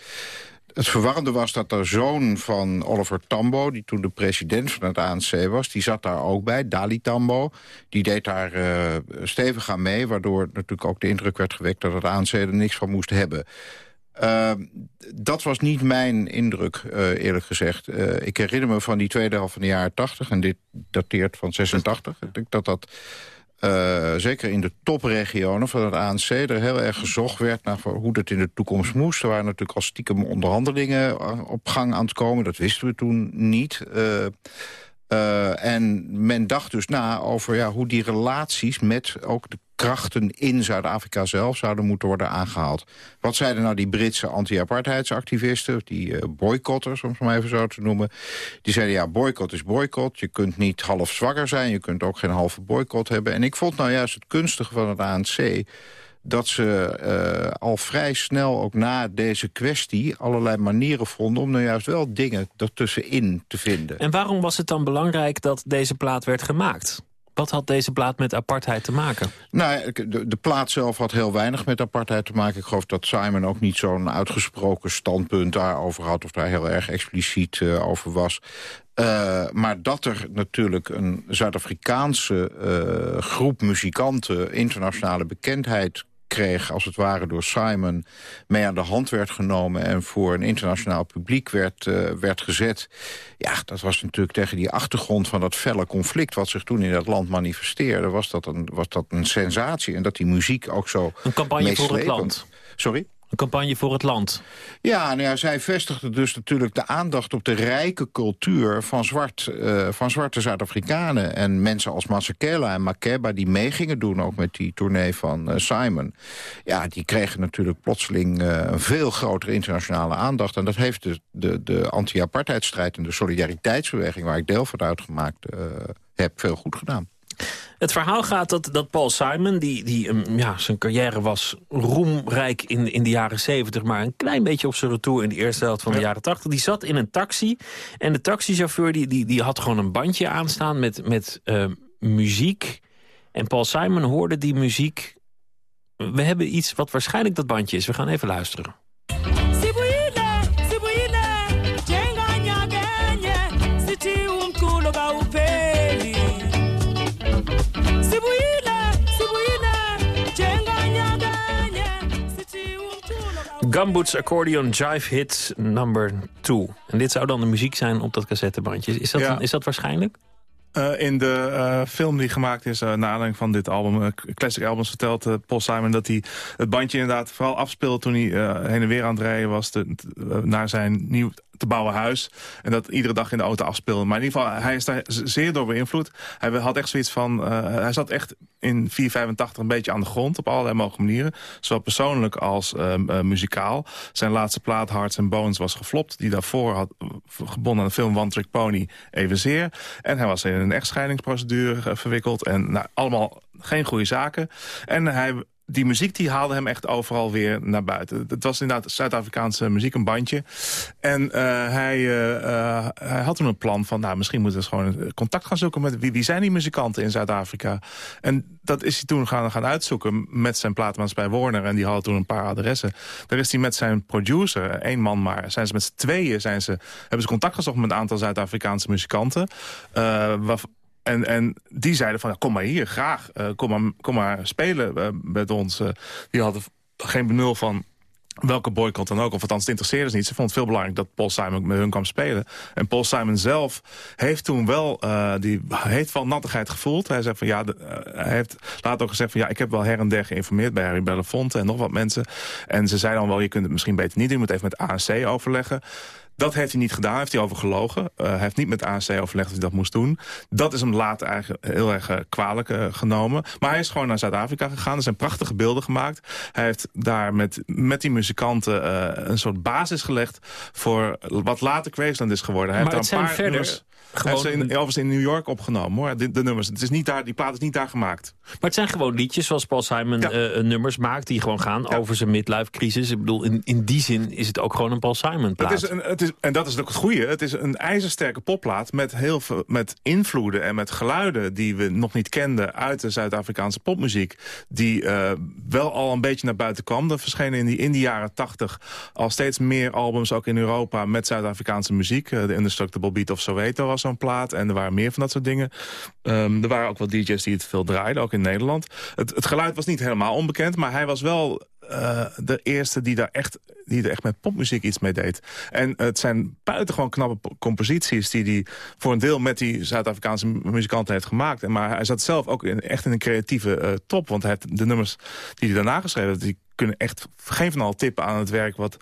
Het verwarrende was dat de zoon van Oliver Tambo... die toen de president van het ANC was, die zat daar ook bij. Dali Tambo, die deed daar uh, stevig aan mee... waardoor natuurlijk ook de indruk werd gewekt... dat het ANC er niks van moest hebben. Uh, dat was niet mijn indruk, uh, eerlijk gezegd. Uh, ik herinner me van die tweede helft van de jaren 80... en dit dateert van 86. Ik denk dat dat... Uh, zeker in de topregionen van het ANC... er heel erg gezocht werd naar hoe dat in de toekomst moest. Er waren natuurlijk al stiekem onderhandelingen op gang aan het komen. Dat wisten we toen niet. Uh, uh, en men dacht dus na over ja, hoe die relaties met ook de krachten in Zuid-Afrika zelf zouden moeten worden aangehaald. Wat zeiden nou die Britse anti-apartheidsactivisten, die uh, boycotters, om het maar even zo te noemen. Die zeiden ja, boycott is boycott. Je kunt niet half zwakker zijn, je kunt ook geen halve boycott hebben. En ik vond nou juist het kunstige van het ANC dat ze uh, al vrij snel ook na deze kwestie allerlei manieren vonden... om nou juist wel dingen ertussenin te vinden. En waarom was het dan belangrijk dat deze plaat werd gemaakt? Wat had deze plaat met apartheid te maken? Nou, de, de plaat zelf had heel weinig met apartheid te maken. Ik geloof dat Simon ook niet zo'n uitgesproken standpunt daarover had... of daar heel erg expliciet uh, over was. Uh, maar dat er natuurlijk een Zuid-Afrikaanse uh, groep muzikanten... internationale bekendheid kreeg, als het ware door Simon... mee aan de hand werd genomen en voor een internationaal publiek werd, uh, werd gezet. Ja, dat was natuurlijk tegen die achtergrond van dat felle conflict... wat zich toen in dat land manifesteerde, was dat een, was dat een sensatie. En dat die muziek ook zo Een campagne voor het land. Sorry? Campagne voor het land. Ja, nou ja, zij vestigde dus natuurlijk de aandacht op de rijke cultuur van, zwart, uh, van zwarte Zuid-Afrikanen. En mensen als Masekela en Makeba die mee gingen doen, ook met die tournee van uh, Simon. Ja, die kregen natuurlijk plotseling uh, een veel grotere internationale aandacht. En dat heeft de, de, de anti-apartheidstrijd en de solidariteitsbeweging, waar ik deel van uitgemaakt heb, veel goed gedaan. Het verhaal gaat dat, dat Paul Simon, die, die um, ja, zijn carrière was roemrijk in, in de jaren 70... maar een klein beetje op zijn retour in de eerste helft van de jaren 80... die zat in een taxi en de taxichauffeur die, die, die had gewoon een bandje aanstaan met, met uh, muziek. En Paul Simon hoorde die muziek... We hebben iets wat waarschijnlijk dat bandje is. We gaan even luisteren. Gumboots Accordion Jive Hit number 2. En dit zou dan de muziek zijn op dat cassettebandje. Is dat, Ja. is dat waarschijnlijk? Eh, in de eh, film die gemaakt is, uh, naar aanleiding van dit album, Classic Albums, vertelt Paul Simon dat hij het bandje inderdaad vooral afspeelde toen hij heen en weer aan het rijden was te- naar zijn nieuw te bouwen huis. En dat iedere dag in de auto afspeelde. Maar in ieder geval, hij is daar zeer door beïnvloed. Hij had echt zoiets van, eh, hij zat echt in 485 een beetje aan de grond op allerlei mogelijke manieren. Zowel persoonlijk als eh, eh, muzikaal. Zijn laatste plaat, Hearts and Bones, was geflopt. Die daarvoor had gebonden aan de film One Trick Pony evenzeer. En hij was in een echtscheidingsprocedure verwikkeld. En nou, allemaal geen goede zaken. En hij die muziek die haalde hem echt overal weer naar buiten. Het was inderdaad Zuid-Afrikaanse muziek, een bandje. En eh, hij, eh, eh, hij had toen een plan van... nou, misschien moeten we gewoon contact gaan zoeken... met wie, zijn die muzikanten in Zuid-Afrika. En dat is hij toen gaan, gaan uitzoeken met zijn platenmaatschappij Warner. En die hadden toen een paar adressen. Daar is hij met zijn producer, één man maar... zijn ze met z'n tweeën zijn ze, hebben ze contact gezocht... met een aantal Zuid-Afrikaanse muzikanten. waar- en, en die zeiden van, kom maar hier, graag. eh, kom, maar, kom maar spelen eh, met ons. Eh, die hadden geen benul van welke boycott dan ook. Of althans, het interesseerde ze niet. Ze vonden het veel belangrijk dat Paul Simon met hun kwam spelen. En Paul Simon zelf heeft toen wel, die heeft wel nattigheid gevoeld. Hij zei van ja, hij heeft later ook gezegd van ja, ik heb wel her en der geïnformeerd bij Harry Belafonte en nog wat mensen. En ze zeiden dan wel, je kunt het misschien beter niet doen. Je moet even met ANC overleggen. Dat heeft hij niet gedaan, heeft hij over gelogen. Eh, hij heeft niet met ANC overlegd dat hij dat moest doen. Dat is hem later eigenlijk heel erg eh, kwalijk eh, genomen. Maar hij is gewoon naar Zuid-Afrika gegaan. Er zijn prachtige beelden gemaakt. Hij heeft daar met, met die muzikanten een soort basis gelegd... voor wat later Graceland is geworden. Hij Maar heeft het daar een zijn paar verder nummers... Hij heeft ze gewoon- in, overigens in New York opgenomen, hoor. De, de nummers. Het is niet daar, die plaat is niet daar gemaakt. Maar het zijn gewoon liedjes zoals Paul Simon eh, nummers maakt... die gewoon gaan over zijn midlife crisis. Ik bedoel, in, in die zin is het ook gewoon een Paul Simon plaat. Het is een, het is, en dat is ook het goede. Het is een ijzersterke popplaat met heel veel met invloeden en met geluiden die we nog niet kenden uit de Zuid-Afrikaanse popmuziek. Die eh, wel al een beetje naar buiten kwam. Er verschenen in, die, in de jaren tachtig al steeds meer albums, ook in Europa, met Zuid-Afrikaanse muziek. Eh, De Indestructible Beat of Soweto was plaat. En er waren meer van dat soort dingen. Ehm, er waren ook wel DJ's die het veel draaiden, ook in Nederland. Het, het geluid was niet helemaal onbekend, maar hij was wel eh, de eerste die daar echt, die er echt met popmuziek iets mee deed. En het zijn buitengewoon knappe po- composities die hij voor een deel met die Zuid-Afrikaanse mu- muzikanten heeft gemaakt. En maar hij zat zelf ook in, echt in een creatieve eh, top, want hij de nummers die hij daarna geschreven heeft, die kunnen echt geen van al tippen aan het werk wat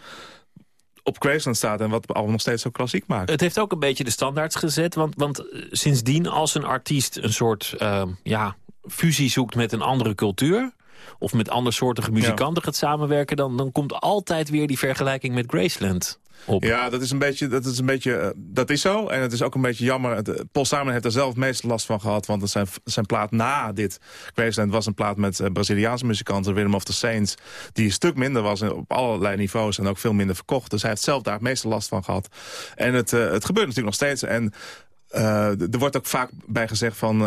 op Graceland staat en wat al nog steeds zo klassiek maakt. Het heeft ook een beetje de standaards gezet. Want, want eh, sindsdien als een artiest een soort eh, ja, fusie zoekt met een andere cultuur... of met andersoortige muzikanten gaat samenwerken... Dan, dan komt altijd weer die vergelijking met Graceland op. Ja, dat is een beetje, dat is een beetje, eh, dat is zo. En het is ook een beetje jammer. Eh, Paul Simon heeft er zelf het meeste last van gehad. Want zijn, zijn plaat na dit Graceland was een plaat met eh, Braziliaanse muzikanten. Rhythm of the Saints. Die een stuk minder was op allerlei niveaus. En ook veel minder verkocht. Dus hij heeft zelf daar het meeste last van gehad. En het, het gebeurt natuurlijk nog steeds. En er wordt ook vaak bij gezegd van...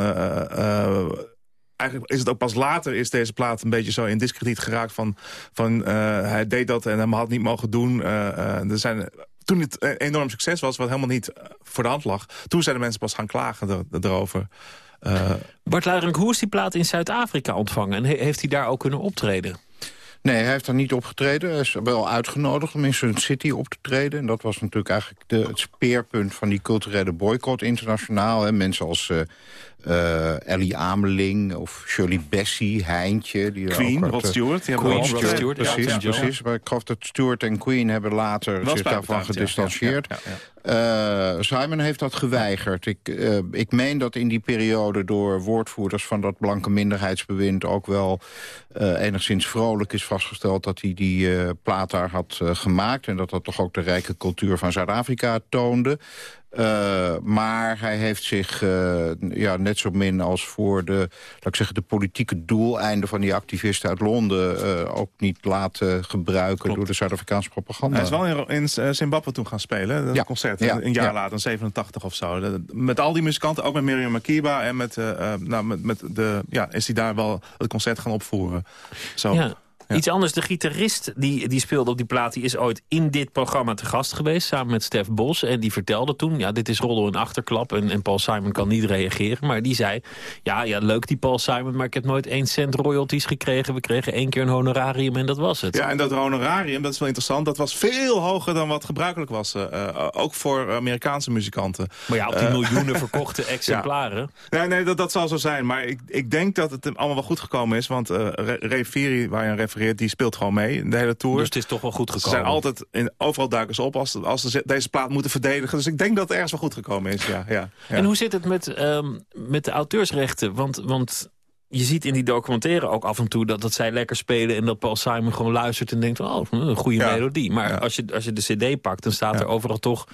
Eigenlijk is het ook pas later is deze plaat een beetje zo in discrediet geraakt van, van eh, hij deed dat en hij had niet mogen doen. Eh, eh, er zijn, toen het een enorm succes was, wat helemaal niet voor de hand lag, toen zijn de mensen pas gaan klagen er, erover. Eh, Bart Luijering, hoe is die plaat in Zuid-Afrika ontvangen? En he- heeft hij daar ook kunnen optreden? Nee, hij heeft daar niet opgetreden. Hij is wel uitgenodigd om in Sun City op te treden. En dat was natuurlijk eigenlijk de, het speerpunt van die culturele boycott internationaal. Hè. Mensen als eh, eh, Ellie Ameling of Shirley Bassey, Heintje. Die Queen, ook Rod Stewart, die Queen, Stewart, precies, ja, precies. Maar ik geloof dat Stewart en Queen hebben later zich daarvan gedistanceerd. ja. Eh, Simon heeft dat geweigerd. Ik, eh, ik meen dat in die periode door woordvoerders van dat blanke minderheidsbewind... ook wel enigszins vrolijk is vastgesteld dat hij die plaat daar had gemaakt... en dat dat toch ook de rijke cultuur van Zuid-Afrika toonde. Eh, maar hij heeft zich eh, ja, net zo min als voor de, laat ik zeggen, de politieke doeleinden van die activisten uit Londen eh, ook niet laten gebruiken door de Zuid-Afrikaanse propaganda. Hij is wel in, in Zimbabwe toen gaan spelen. Dat Ja. concert, Ja. een jaar Ja. later, in 87 of zo. Met al die muzikanten, ook met Miriam Makeba en met, nou, met, met de, ja, is hij daar wel het concert gaan opvoeren. Zo. Ja. Iets anders, de gitarist die, die speelde op die plaat... die is ooit in dit programma te gast geweest, samen met Stef Bos. En die vertelde toen, ja, dit is roddel en achterklap... En, en Paul Simon kan niet reageren. Maar die zei, ja, ja, leuk die Paul Simon... maar ik heb nooit één cent royalties gekregen. We kregen één keer een honorarium en dat was het. Ja, en dat honorarium, dat is wel interessant... dat was veel hoger dan wat gebruikelijk was. Uh, ook voor Amerikaanse muzikanten. Maar ja, op die miljoenen verkochte exemplaren. Ja. Nee, nee dat, dat zal zo zijn. Maar ik, ik denk dat het allemaal wel goed gekomen is. Want uh, Re waar je aan refereert, die speelt gewoon mee in de hele tour. Dus het is toch wel goed gekomen? Ze zijn altijd, in, overal duiken ze op als, als ze deze plaat moeten verdedigen. Dus ik denk dat het ergens wel goed gekomen is, ja. ja, ja. En hoe zit het met, um, met de auteursrechten? Want, want je ziet in die documentaire ook af en toe dat, dat zij lekker spelen... en dat Paul Simon gewoon luistert en denkt... oh, een goede melodie. Maar als, je, als je de cd pakt, dan staat er overal toch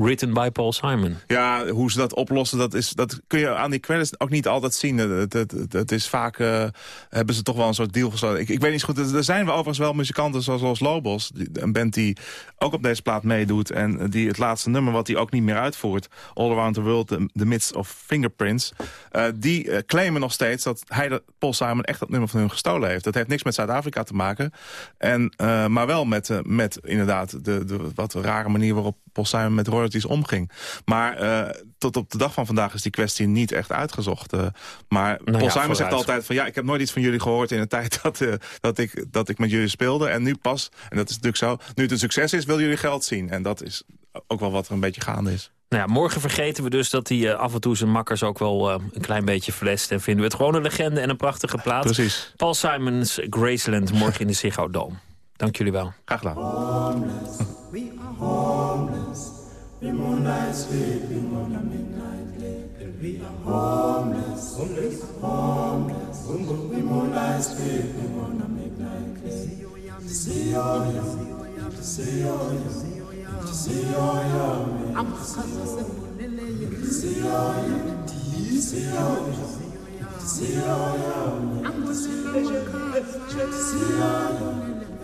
Written by Paul Simon. Ja, hoe ze dat oplossen, dat, is, dat kun je aan die credits ook niet altijd zien. Het, het, het is vaak, uh, hebben ze toch wel een soort deal gesloten. Ik, ik weet niet goed, er zijn wel overigens wel muzikanten zoals, zoals Lobos. Een band die ook op deze plaat meedoet. En die het laatste nummer wat hij ook niet meer uitvoert. All Around the World, The, the Midst of Fingerprints. Uh, die uh, claimen nog steeds dat hij, de, Paul Simon, echt dat nummer van hun gestolen heeft. Dat heeft niks met Zuid-Afrika te maken. En, maar wel met, met inderdaad de, de wat rare manier waarop Paul Simon met Roy omging. Maar uh, tot op de dag van vandaag is die kwestie niet echt uitgezocht. Uh, maar nou Paul Simon zegt altijd van... ja, ik heb nooit iets van jullie gehoord in de tijd dat, uh, dat, ik, dat ik met jullie speelde. En nu pas, en dat is natuurlijk zo... nu het een succes is, wil jullie geld zien. En dat is ook wel wat er een beetje gaande is. Nou ja, morgen vergeten we dus dat hij af en toe zijn makkers ook wel uh, een klein beetje flest. En vinden we het gewoon een legende en een prachtige plaats. Precies. Paul Simons Graceland morgen in de Ziggo Dome. Dank jullie wel. Graag gedaan. The moonlight sleeping on a midnight lake. We are homeless, homeless, homeless. We moonlight sleeping on a midnight lake. See you, see you, see you, I'm see you, see you, see you, I'm gonna see you,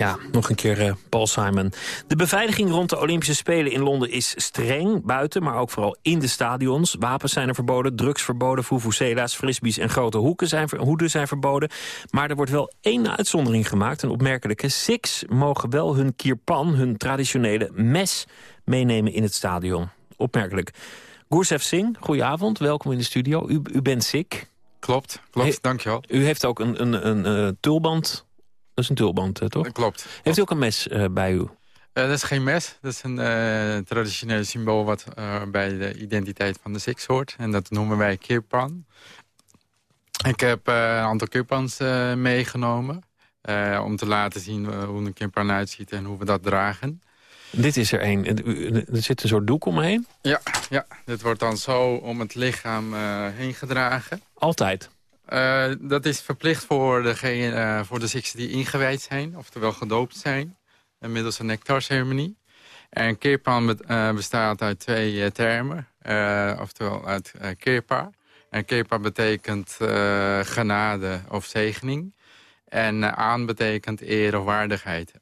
Ja, nog een keer uh, Paul Simon. De beveiliging rond de Olympische Spelen in Londen is streng. Buiten, maar ook vooral in de stadions. Wapens zijn er verboden, drugs verboden, fufuzela's, frisbees en grote hoeken zijn, hoeden zijn verboden. Maar er wordt wel één uitzondering gemaakt, een opmerkelijke. Six mogen wel hun kirpan, hun traditionele mes, meenemen in het stadion. Opmerkelijk. Gursev Singh, goedenavond, welkom in de studio. U, u bent ziek. Klopt, klopt, He, dankjewel. U heeft ook een, een, een, een uh, tulband, dat is een tulband, uh, toch? Dat klopt. Heeft u ook een mes uh, bij u? dat is geen mes, dat is een traditioneel symbool... wat bij de identiteit van de Sikhs hoort. En dat noemen wij kirpan. Ik heb een aantal kirpans meegenomen... om te laten zien hoe een kirpan uitziet en hoe we dat dragen. Dit is er één. Er zit een soort doek omheen? Ja, ja. dit wordt dan zo om het lichaam uh, heen gedragen. Altijd? Uh, dat is verplicht voor, degene, uh, voor de Sikhs die ingewijd zijn, oftewel gedoopt zijn, middels een nectarceremonie. En kirpan bestaat uit twee termen, oftewel uit kirpa. En kirpa betekent genade of zegening. En aan betekent eer of waardigheid.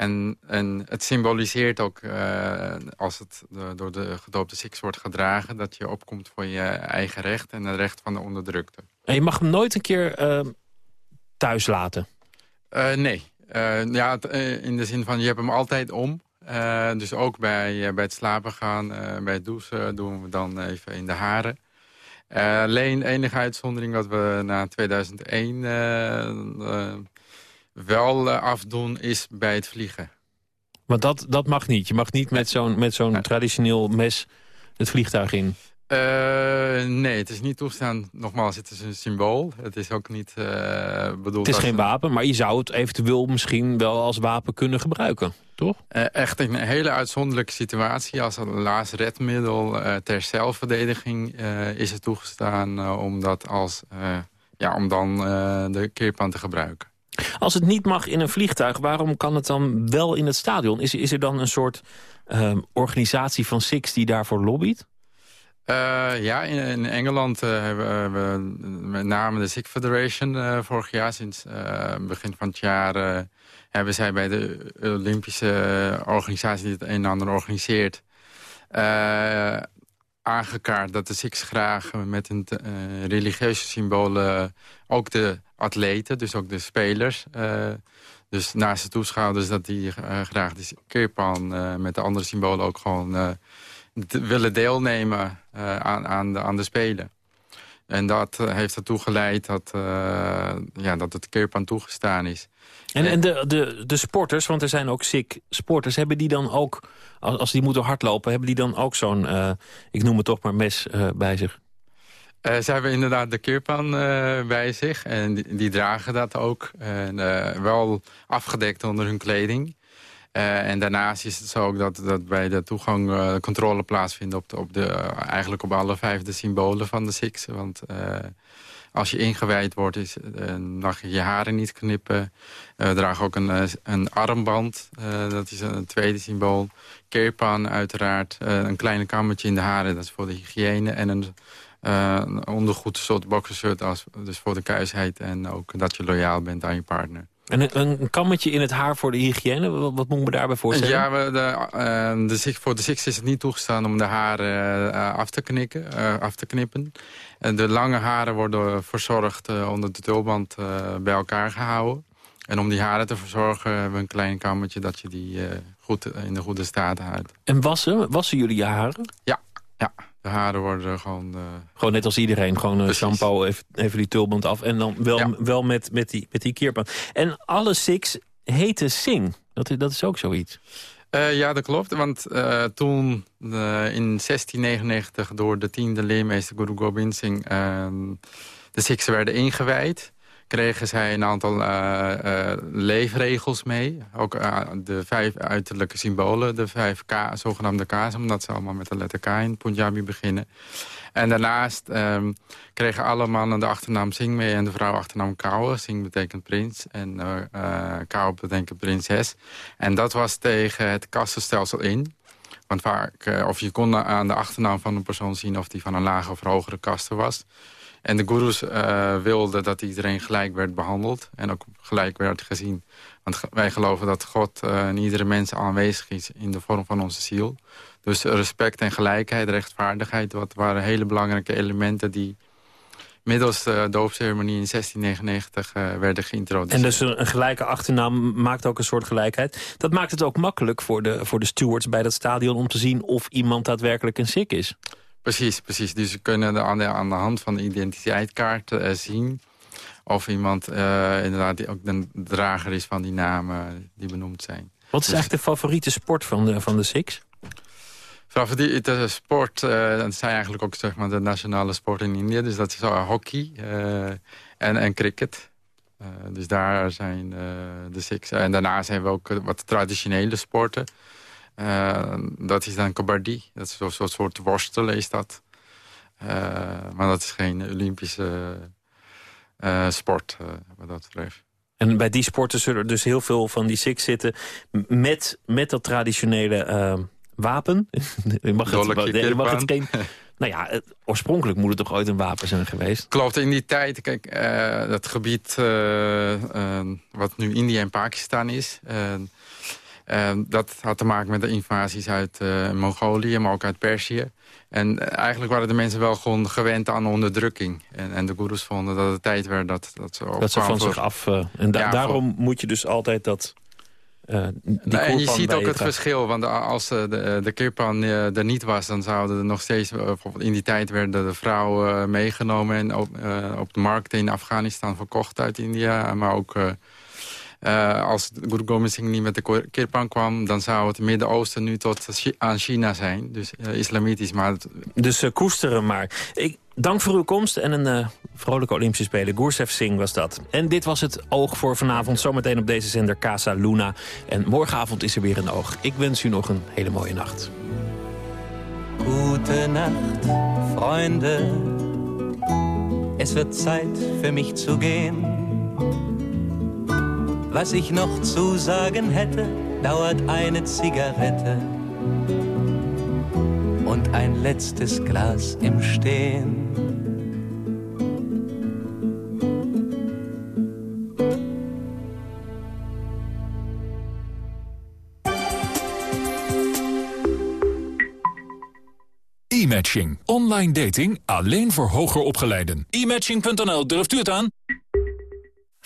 En, en het symboliseert ook, uh, als het door de gedoopte Sikhs wordt gedragen... dat je opkomt voor je eigen recht en het recht van de onderdrukte. En je mag hem nooit een keer uh, thuis laten? Uh, nee. ja, in de zin van, je hebt hem altijd om. dus ook bij, bij het slapen gaan, bij het douchen doen we dan even in de haren. alleen enige uitzondering wat we na 2001 wel uh, afdoen is bij het vliegen. Want dat, dat mag niet? Je mag niet met zo'n met zo'n traditioneel mes het vliegtuig in? Uh, nee, het is niet toestaan. Nogmaals, het is een symbool. Het is ook niet uh, bedoeld Het is geen wapen, maar je zou het eventueel misschien wel als wapen kunnen gebruiken, toch? Uh, echt een hele uitzonderlijke situatie. Als een laatste redmiddel ter zelfverdediging is het toegestaan om dat als... ja, om dan de keerpan te gebruiken. Als het niet mag in een vliegtuig, waarom kan het dan wel in het stadion? Is, is er dan een soort uh, organisatie van Six die daarvoor lobbyt? Uh, ja, in, Engeland uh, hebben we met name de Sikh Federation vorig jaar, sinds begin van het jaar, hebben zij bij de Olympische organisatie die het een en ander organiseert, aangekaart dat de Sikhs graag met hun religieuze symbolen ook de atleten, dus ook de spelers, dus naast de toeschouwers dat die graag de kirpan met de andere symbolen ook gewoon willen deelnemen aan, aan, de, aan de Spelen. En dat heeft ertoe geleid dat, uh, ja, dat het keerpan toegestaan is. En, en de, de, de sporters, want er zijn ook sick sporters... hebben die dan ook, als, als die moeten hardlopen... hebben die dan ook zo'n, ik noem het toch maar, mes bij zich? Ze hebben inderdaad de keerpan bij zich. En die, dragen dat ook. En, wel afgedekt onder hun kleding. Uh, en daarnaast is het zo ook dat, dat bij de toegang uh, controle plaatsvindt op de, op de, uh, eigenlijk op alle vijfde symbolen van de Sikhs. Want als je ingewijd wordt, is, mag je je haren niet knippen. we dragen ook een, een armband, dat is een tweede symbool. Keerpan uiteraard, een kleine kammetje in de haren, dat is voor de hygiëne. En een, een ondergoed, een soort boxershirt, als, dus voor de kuisheid. En ook dat je loyaal bent aan je partner. En een, een, kammetje in het haar voor de hygiëne, wat, wat moet me daarbij voorstellen? Ja, we, de, uh, de, voor de Sikhs is het niet toegestaan om de haren uh, af, te knikken, af te knippen. de lange haren worden verzorgd onder de tulband bij elkaar gehouden. En om die haren te verzorgen hebben we een klein kammetje dat je die goed in de goede staat houdt. En wassen? Wassen jullie je haren? Ja, ja. De haren worden gewoon... Uh... Gewoon net als iedereen. Gewoon uh, shampoo, even, even, die tulband af. En dan wel, wel met, met, die, met die keerpan. En alle Sikhs heten Singh. Dat is, dat is ook zoiets. Uh, ja, dat klopt. Want toen in 1699 door de tiende leermeester Guru Gobind Singh... Ehm, de Sikhs werden ingewijd kregen zij een aantal uh, uh, leefregels mee. Ook uh, de vijf uiterlijke symbolen, de vijf K, zogenaamde K's... omdat ze allemaal met de letter K in Punjabi beginnen. En daarnaast um, kregen alle mannen de achternaam Singh mee... en de vrouw achternaam Kaur. Singh betekent prins en Kaur betekent prinses. En dat was tegen het kastenstelsel in... Want vaak, of je kon aan de achternaam van een persoon zien... of die van een lage of hogere kaste was... En de gurus uh, wilden dat iedereen gelijk werd behandeld. En ook gelijk werd gezien. Want wij geloven dat God uh, in iedere mens aanwezig is in de vorm van onze ziel. Dus respect en gelijkheid, rechtvaardigheid... wat waren hele belangrijke elementen die middels de doopceremonie in 1699 uh, eh, werden geïntroduceerd. En dus een, gelijke achternaam maakt ook een soort gelijkheid. Dat maakt het ook makkelijk voor de, voor de stewards bij dat stadion... om te zien of iemand daadwerkelijk een sik is. Precies, precies. Dus ze kunnen aan de, aan de hand van de identiteitskaart uh, zien... of iemand uh, inderdaad die ook de drager is van die namen die benoemd zijn. Wat is dus, eigenlijk de favoriete sport van de, van de Sikhs? Favoriete sport, uh, dat zijn eigenlijk ook zeg maar, de nationale sport in India. Dus dat is hockey en, en cricket. dus daar zijn de Sikhs. En daarna zijn we ook wat traditionele sporten. Uh, dat is dan kabaddi. Dat is een soort, soort worstelen is dat. Uh, maar dat is geen Olympische uh, sport, wat dat betreft. En bij die sporten zullen er dus heel veel van die six zitten... met, met dat traditionele wapen. je mag het, je mag het geen... Nou ja, oorspronkelijk moet het toch ooit een wapen zijn geweest? Klopt, in die tijd, kijk, dat gebied wat nu India en Pakistan is... Ehm, dat had te maken met de invasies uit uh, Mongolië, maar ook uit Perzië. En eh, eigenlijk waren de mensen wel gewoon gewend aan onderdrukking. En, en de goeroes vonden dat het tijd werd dat, dat ze Dat ze van zich af... Uh, en daarom moet je dus altijd dat... Uh, nou, en je ziet ook het verschil, want als de, de kirpan er niet was... dan zouden er nog steeds, bijvoorbeeld in die tijd werden de vrouwen meegenomen... en op, op de markten in Afghanistan verkocht uit India, maar ook uh, als Guru Gobind Singh niet met de kirpan kwam... dan zou het Midden-Oosten nu tot aan China zijn. Dus uh, islamitisch. Maar Dus uh, koesteren maar. Ik, dank voor uw komst en een vrolijke Olympische Spelen. Gursev Singh was dat. En dit was het Oog voor vanavond. Zometeen op deze zender Casa Luna. En morgenavond is er weer een Oog. Ik wens u nog een hele mooie nacht. Gute Nacht, Freunde. Es wird Zeit für mich zu gehen. Was ich noch zu sagen hätte, dauert eine Zigarette. Und ein letztes Glas im Stehen. E-matching. Online dating alleen voor hoger opgeleiden. E-matching.nl, durft u het aan?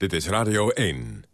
Dit is Radio 1.